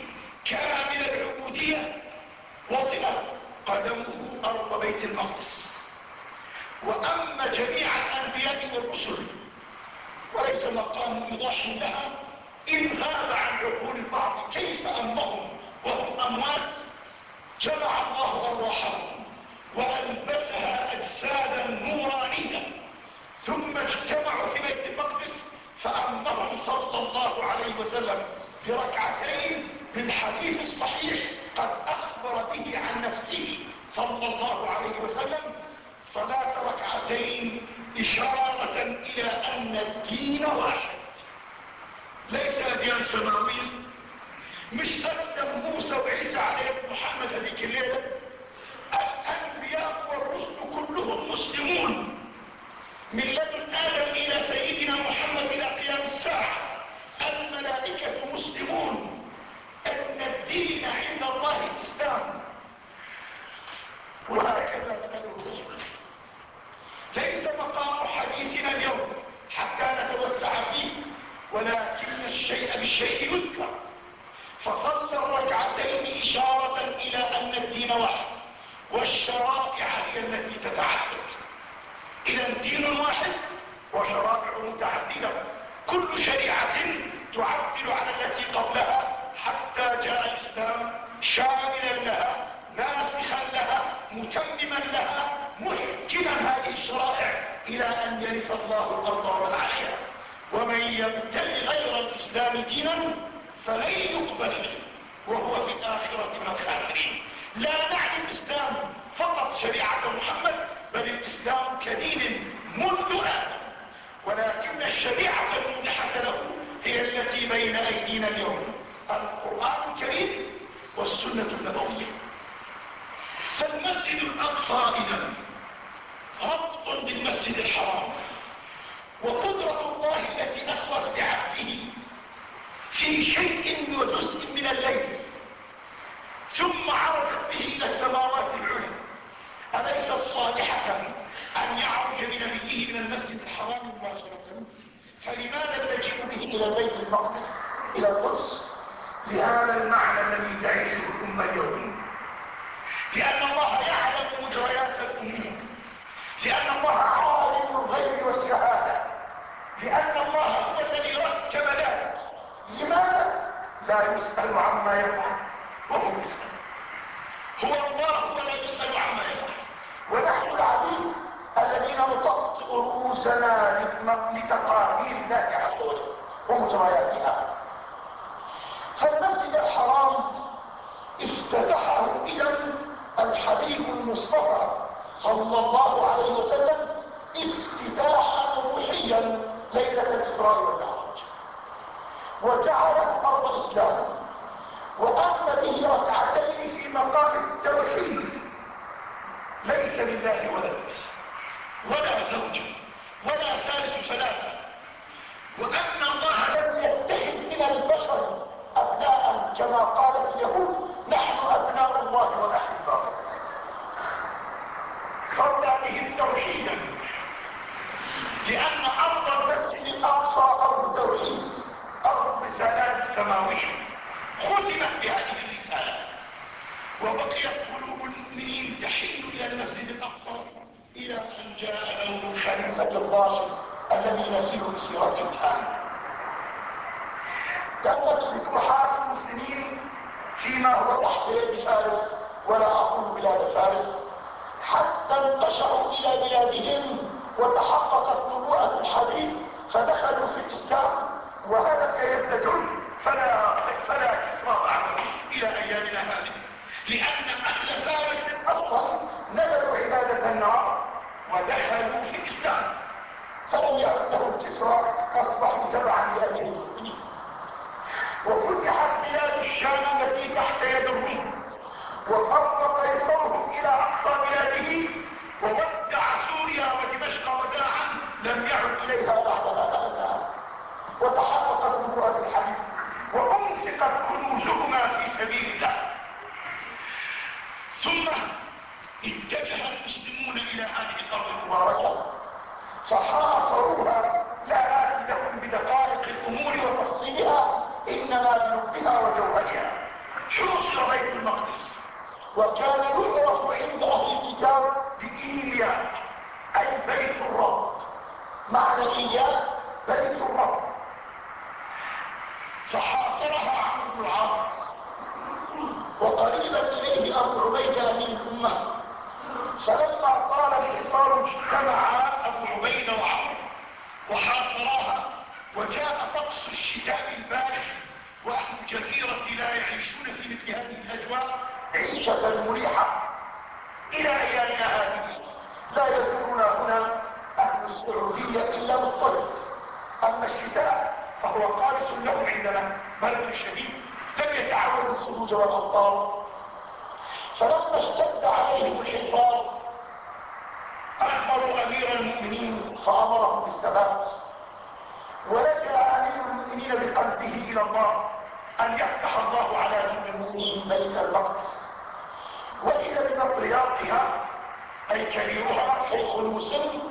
Speaker 1: كامل العبودية وضعت قدمه أرض بيت المقدس. وأما جميع الأنبياء والرسل وليس مقام إيضاح لها إن غاب عن عقول البعض. كيف أمهم؟ وهم أموات. جمع الله أرواحهم وألبسها أجسادا نورانية. ثم اجتمعوا في بيت المقدس فأمهم صلى الله عليه وسلم بركعتين من حديث الصحيح قد أخبر به عن نفسه صلى الله عليه وسلم صلاة ركعتين إشارة إلى أن الدين واحد. ليس أديان سماوية مش أسلم موسى وعيسى عليه محمد هذيك الليلة الأنبياء والرسل كلهم مسلمون. من لدن آدم إلى سيدنا محمد إلى قيام الساعة. الملائكة مسلمون. أن الدين عند الله الإسلام. وهكذا سأل الرسل. ليس مقام حديثنا اليوم حتى نتوسع فيه ولكن الشيء بالشيء يذكر. فصلى الركعتين إشارة إلى أن الدين واحد والشرائع هي التي تتعدد. إذا دين واحد وشرائع متعددة كل شريعة تعدل على التي قبلها حتى جاء الإسلام شاملا لها ناسخا لها متمما لها محكما هذه الشرائع إلى أن يرث الله الأرض ومن عليها. ومن يبتغي غير الإسلام دينا فلن يقبل وهو في الآخرة من الخاسرين. لا نعني الإسلام فقط شريعة محمد بل الإسلام كدين منذ آدم ولكن الشريعة الموضحة له هي التي بين أيدينا اليوم القرآن الكريم والسنة النبوية. فالمسجد الأقصى إذا ربط بالمسجد الحرام وقدرة الله التي أسرت بعبده في شيء وجزء من الليل ثم عرجت به إلى السماوات العلى أليست صالحة أن يعرج بنبيه من المسجد الحرام مباشرة فلماذا تجيء به إلى بيت المقدس إلى القدس؟ لهذا المعنى الذي تعيشه الأمة اليوم. لأن الله يعلم مجريات الأمور. لأن الله عالم الغيب والشهادة. لأن الله هو الذي رتب ذلك. لماذا؟ لا يسأل عما يفعل وهو يسأل. هو الله ولا يسأل عما يفعل ونحن العبيد الذين نطأطئ رؤوسنا لتقارير عز وجل ومجرياتها فالمسجد الحرام افتتحه إذا الحبيب المصطفى صلى الله عليه وسلم افتتاحا روحيا ليلة الإسراء والمعراج. وجعل أرض الإسلام وأما به ركعتين في مقام التوحيد. ليس لله ولد ولا زوج. ولا ثالث ثلاثة. وأن الله لم يتخذ من البشر أبناء كما قالت اليهود نحن أبناء الله ونحن الله صلى بهم توحيدا لأن أرض المسجد الأقصى أرض توحيد أرض رسالات سماوية. ختمت بهذه الرسالة وبقيت قلوب المؤمنين تحين إلى المسجد الأقصى. إلى أن جاء الخليفة الراشد الذي نسير سيرته الآن تمت فتوحات المسلمين فيما هو تحت يد فارس ولا أقول بلاد فارس حتى انتشروا إلى بلادهم وتحققت نبوءة الحديث فدخلوا في الإسلام وهلك يبتدون فلا فلا كسرى بعده إلى أيامنا هذه لأن أهل فارس أصلا نزلوا عبادة النار ودخلوا في الإسلام. فلم يعد لهم كسرى أصبحوا تبعا لأجل المسلمين. وفتحت بلاد الشام التي تحت يد الروم وخط قيصرهم إلى أقصى بلاده وودع سوريا ودمشق وداعا لم يعد إليها بعدها ابدا وتحققت نبوءة الحديث وأنفقت كنوزهما في سبيل الله. ثم اتجه المسلمون إلى هذه الأرض المباركة. فحاصروها لا آتي لكم بدقائق الأمور وتفصيلها إنما بلبها وجوهرها. حوصر بيت المقدس. وكان يعرف عند أهل الكتاب بإيليا أي بيت الرب. معنى إياه بيت الرب. فحاصرها عمرو بن العاص. وقريبا إليه ابو عبيدة من الامه فلما طال الحصار اجتمع أبو عبيده وعمرو وحاصراها وجاء طقس الشتاء البارح وأهل الجزيره لا يعيشون في مثل هذه الأجواء عيشة مريحة إلى ايامنا هذه. لا يزورون هنا أهل السعودية إلا بالصيف. أما الشتاء فهو قارس لهم عندنا برد شديد لم يتعودوا الخروج والامطار فلما اشتد عليهم الحصار اخبروا أمير المؤمنين فامرهم بالثبات ولجأ أمير المؤمنين بقلبه إلى الله أن يفتح الله على دين المؤمنين بيت المقدس. واذا بمطرياتها أي كبيرها شيخ المسلم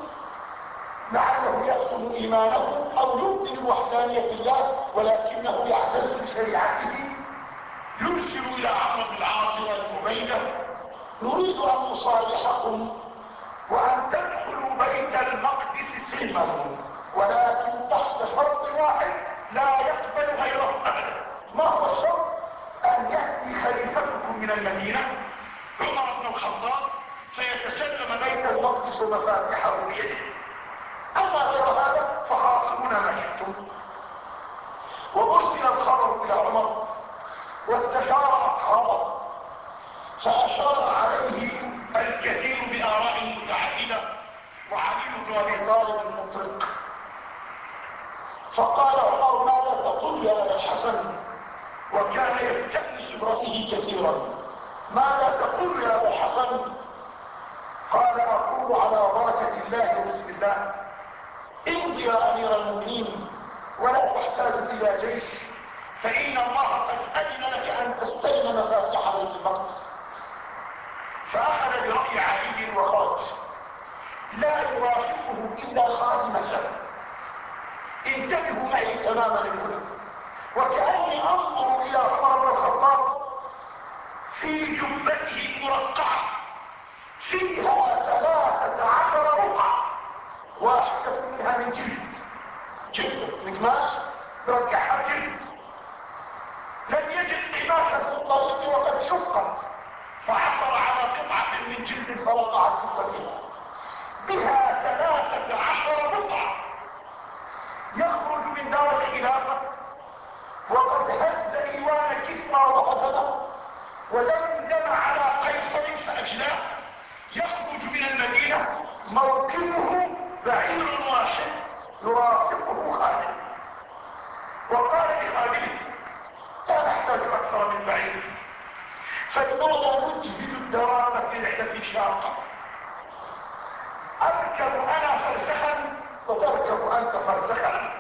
Speaker 1: لعله يدخل إيمانه أو يؤمن بوحدانيه الله ولكنه يعتز بشريعته يرسل إلى عمرو بن العاص نريد أن نصالحكم وأن تدخلوا بيت المقدس سلما ولكن تحت شرط واحد لا يقبل غيره أبدا. ما هو الشرط؟ أن يأتي خليفتكم من المدينة. عمر بن الخطاب فيتسلم بيت المقدس ومفاتحه بيده. أما غير هذا فخاصمونا ما شئتم. وأرسل الخبر إلى عمر. واستشار اصحابه فأشار عليه الكثير بآراء متعددة وعلي بن أبي طالب المطلق فقال عمر ماذا تقول يا ابا الحسن. وكان يستأنس برأيه كثيرا. ماذا تقول يا ابا الحسن؟ قال أقول على بركة الله بسم الله. امضي يا أمير المؤمنين ولا تحتاج إلى جيش. فإن الله قد أذن لك أن تستلم مفاتيح بيت المقدس. فأخذ برأي علي وخرج. لا يرافقه إلا خادم له انتبهوا معي تماما الكل وكأني أنظر إلى عمر بن الخطاب في جبته المرقعة فيها ثلاثة عشر رقعة. واحدة منها من جلد. جلد مقماش برجعها جلد. لم يجد في الطريق وقد شقت فعثر على قطعة من جلد فوقع الكفة بها ثلاثة عشر رقعة يخرج من دار الخلافة وقد هز إيوان كسرى وحسنه ودمدم على قيصر فاجلاه يخرج من المدينة موكبه بعير واحد يرافقه خالد. وقال لخالد لا أكثر من بعير فلماذا نجهد الدوام في رحلة شاقة أركب أنا فرسخا وتركب أنت فرسخا.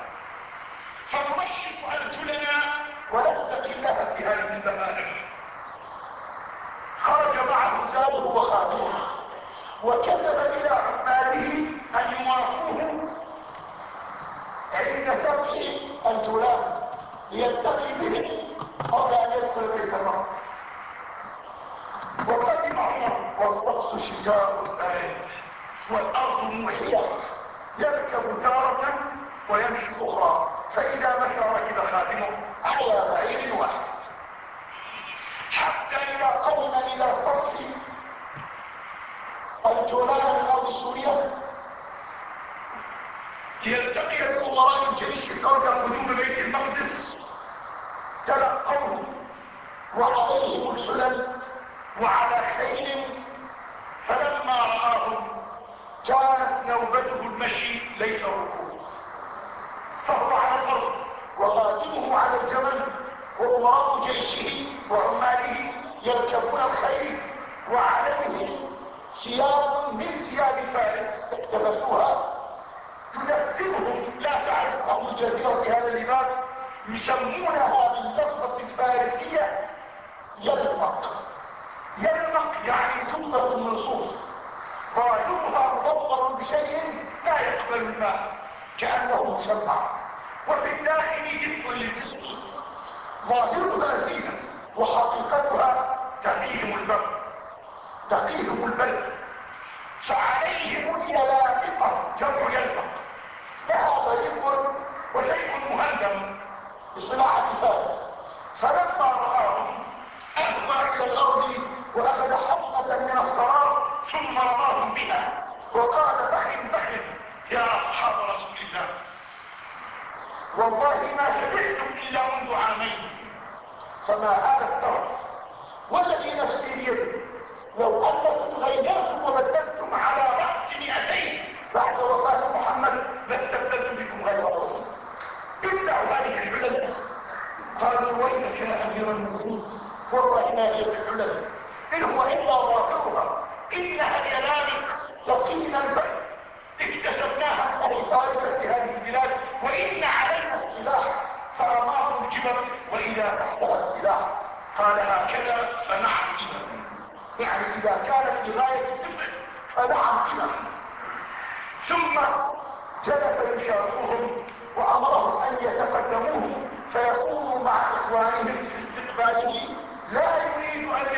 Speaker 1: فنرشف أرجلنا ونتقي الله في هذه البهائم خرج معه زاده وخادمه وكتب إلى عماله أن يوافوه. عند سبع الجولان ليلتقي بهم. قبل أن يدخل بيت المقدس. وقدم عمر والطقس شتاء بارد والأرض موحيه يركب تارة ويمشي أخرى. فإذا مشى ركب خادمه على بعير واحد. حتى إذا قدم إلى صف الجولان ارض سوريا ليلتقي بامراء الجيش قبل قدوم بيت المقدس. تلقوه وعليهم الحلل وعلى خيل فلما رآهم كانت نوبته المشي ليس الركوب فهو على الأرض وقاتله على الجمل وامراء جيشه وعماله يركبون الخيل وعليهم ثياب من ثياب فارس اقتبسوها. تنفذهم لا تعرف أهل الجزيره هذا اللباس. يسمونها باللفظه الفارسية يلمق. يلمق يعني جملة من صوف ظاهرها مضبط بشيء لا يقبل الماء كأنه مشمع وفي الداخل جسم للجسم ظاهرها زينة وحقيقتها تقيهم البرد تقيهم البرد فعليهم اليلائقه جمع يلمق. لها طريق وشيء مهندم. بصناعة فارس فلما راهم اهوى إلى الأرض واخذ حفنه من الصرار ثم رماهم بها. وقال بخ بخ يا أصحاب رسول الله. والله ما شبعتم إلا منذ عامين. فما هذا الترف والذي نفسي بيده. لو أنكم غيرتم وبدلتم على رأس مئتين بعد وفاة محمد لاستبدلت بكم غير رسول ابدعوا هذه العلل قالوا ويلك يا امير المؤمنين والله ما هي العلل ان هو الا ظاهرها انها اليلامك ثقيل البيت اكتسبناها من أهل في هذه البلاد وان علينا السلاح فامرهم الجبل واذا تحتها السلاح قال هكذا فنعم اذا يعني اذا كانت لغايه الدفع فنعم اذا ثم جلس يشاورهم وأمرهم أن يتقدموه. فيقوموا مع إخوانهم في استقباله لا يريد أن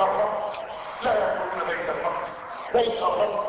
Speaker 1: الرب لا يقولون بيت المقدس. بيت الرب.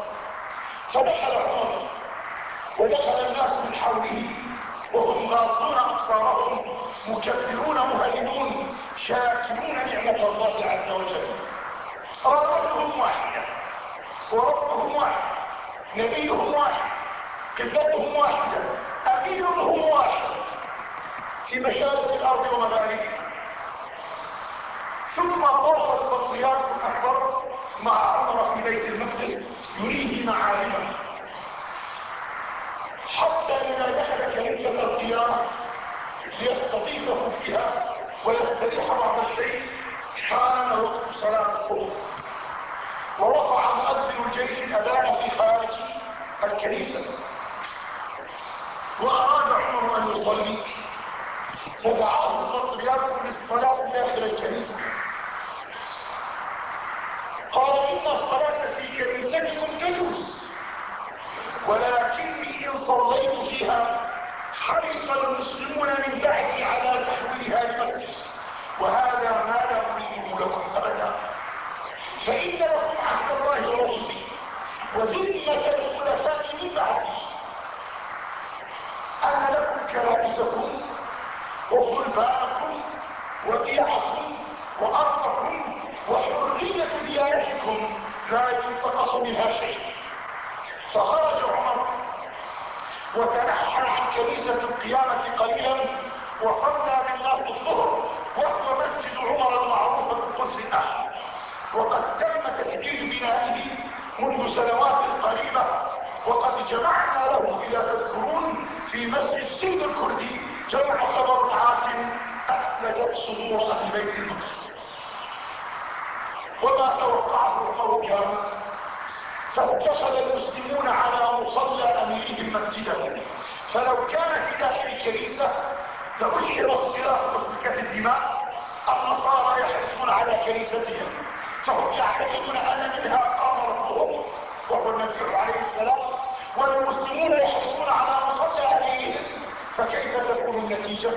Speaker 1: تكون النتيجه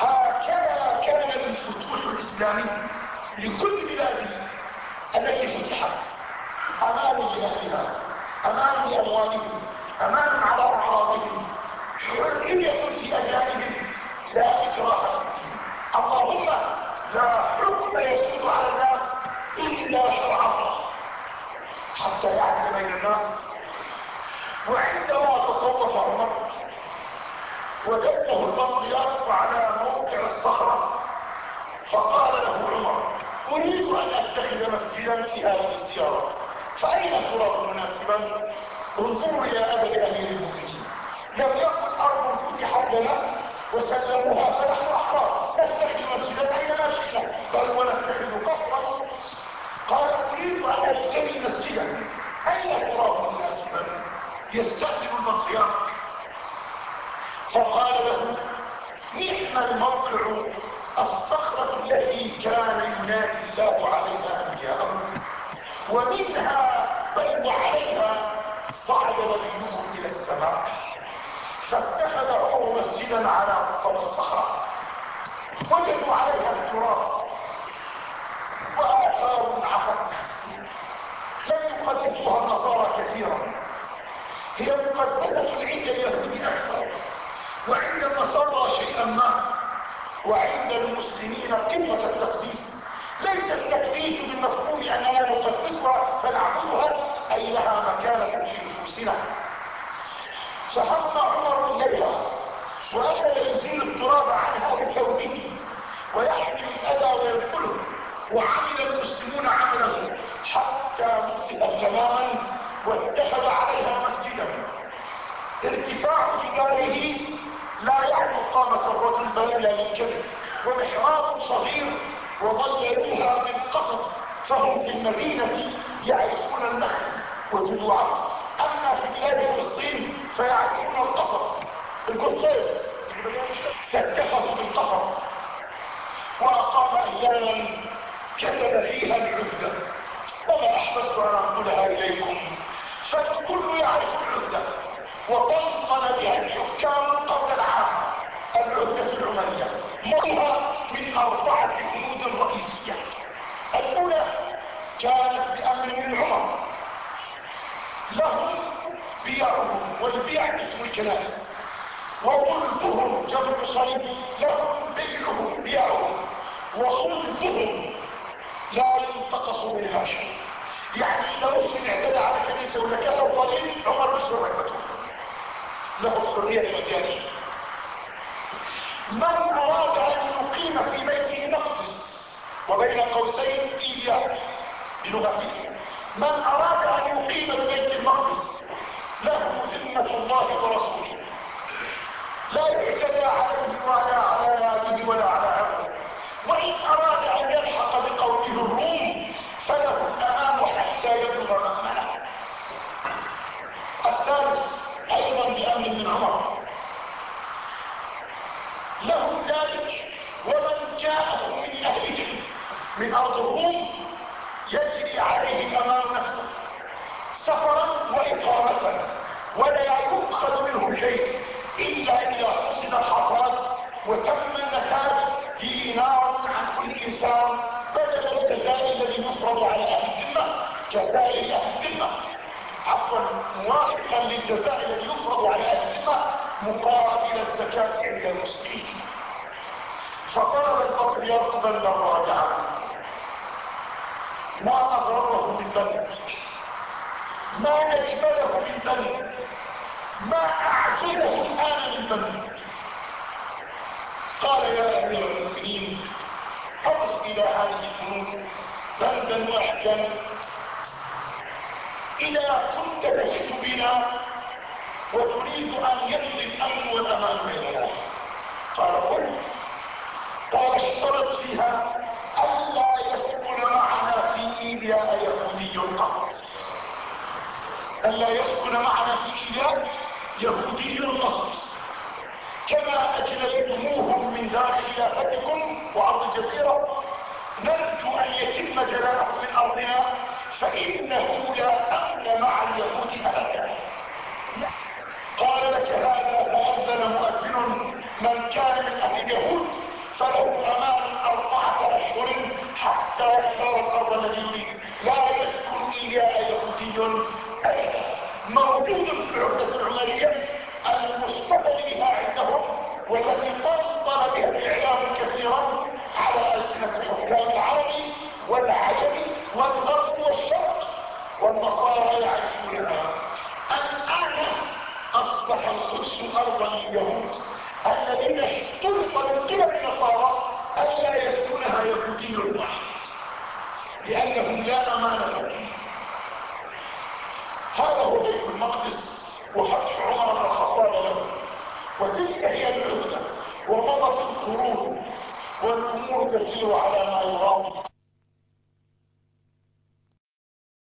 Speaker 1: هكذا كان الفتوح الاسلامي لكل بلاد التي فتحت. أمان لاهلها أمان لاموالهم أمان على أعراضهم. حريه في اجانبهم لا اكراه اللهم لا حكم يسود على الناس الا شرع الله حتى يعدل بين الناس وعندما تصوف عمر وجدته البطريرك على موقع الصخرة. فقال له عمر أريد أن أتخذ مسجدا في هذه الزيارة. فأين ترى مناسبا؟ انظروا إلى أبد أمير المؤمنين. لم يكن أرض فتحت لنا وسلموها فنحن أحرار. نتخذ مسجدا أينما شئنا. بل ونتخذ قصرا. قال أريد أن أشتري مسجدا. أين تراه مناسبا؟ يستخدم المطيار فقال له نعم الموقع الصخرة التي كان ينادي الله عليها أنبياءه ومنها بل وعليها صعد نبيه إلى السماء فاتخذه مسجدا على أسطر الصخرة وجدوا عليها التراب وآثار عفت لم يقدسوها النصارى كثيرا هي مقدسة عند اليهود أكثر. وعند النصارى شيئا ما وعند المسلمين قمة التقديس. ليس التقديس بالمفهوم اننا نقدسها فنعبدها أي لها مكانة في نفوسنا فهم عمر الليلة واخذ يزيل التراب عنها بثوبه ويحمل الأذى ويدخله وعمل المسلمون عمله حتى مصلها تماما واتخذ عليها مسجدا. ارتفاع جداره لا يعني قامة الرجل إلى الكذب ومحراب صغير وظللوها بالقصد فهم في المدينة يعرفون النخل وجذوعه. أما في بلاد فلسطين فيعرفون القصر القصير ساتخذوا بالقصر وأقام اياما كتب فيها العدة وما أحببت أن أنقلها إليكم فالكل يعرف العدة وطنطن بها الحكام قبل العام العدة العمرية مرها من أربعة بنود رئيسية الأولى كانت بأمر من عمر لهم بيعهم والبيع اسم الكنائس. وصلبهم جبل صليب. لهم بيعهم بيعهم. وصلبهم لا ينتقص منها شيء. يعني اذا مسلم اعتدى على كنيسة ولا كسر صليب عمر مش رحمته له الحريه المجانيه من أراد أن يقيم في بيته المقدس وبين قوسين إياه بلغته. من أراد أن يقيم ببيت المقدس له ذمة الله ورسوله. لا يعتدى عليه ولا على ماله ولا على عرضه وان اراد ان يلحق بقوله الروم فله الامام حتى يبلغ مأمنه الثالث أيضا بامر من عمر له ذلك ومن جاءه من اهله من ارض الروم يجري عليه الأمام نفسه سفرا وإقامة ولا يؤخذ منه شيء إلا إذا حصل الحصاد وتم النتاج دينار عن كل إنسان بدل الجزاء الذي يفرض على أهل الذمة جزاء أهل الذمة عفوا موافقا للجزاء الذي يفرض على أهل الذمة مقابل الزكاة عند المسلمين. فطلب الفقر يقبل الراجعة ما أغرره من ذنب. ما أجمله من ذنب. ما أعجله الآن من ذنب. قال يا أمير المؤمنين أضف إلى هذه الذنوب ذنبا واحدا إذا كنت تجد بنا وتريد أن يمضي الأمن والأمان بيننا. قال قل قال اشترط فيها ألا يسكن معنا في إيلياء يهودي قط. ألا يسكن معنا في إيلياء يهودي قط. كما أجليتموهم من دار خلافتكم وأرض الجزيرة نرجو أن يتم جلاله من أرضنا فإنه لا أمن مع اليهود أبدا. قال لك هذا فأذن مؤذن من كان من أهل اليهود فله أمان أربعة أشهر حتى يختار الأرض الذي يريد لا يسكن اياه يهودي. ابدا موجود في العهدة العمرية المصطفى بها عندهم والتي طلطل بها الإعلام كثيرا على السنة الحكام العربي والعجمي والغرب والشرق والنصارى يعرفونها الان اصبح القدس ارضا لليهود الذين اشترط من قبل النصارى الا يسكنها يهودي واحد لانهم لا أمان لهم هذا هو بيت المقدس وفتح عمر بن الخطاب له وتلك هي العهده ومضت القرون والأمور تسير على ما يرام.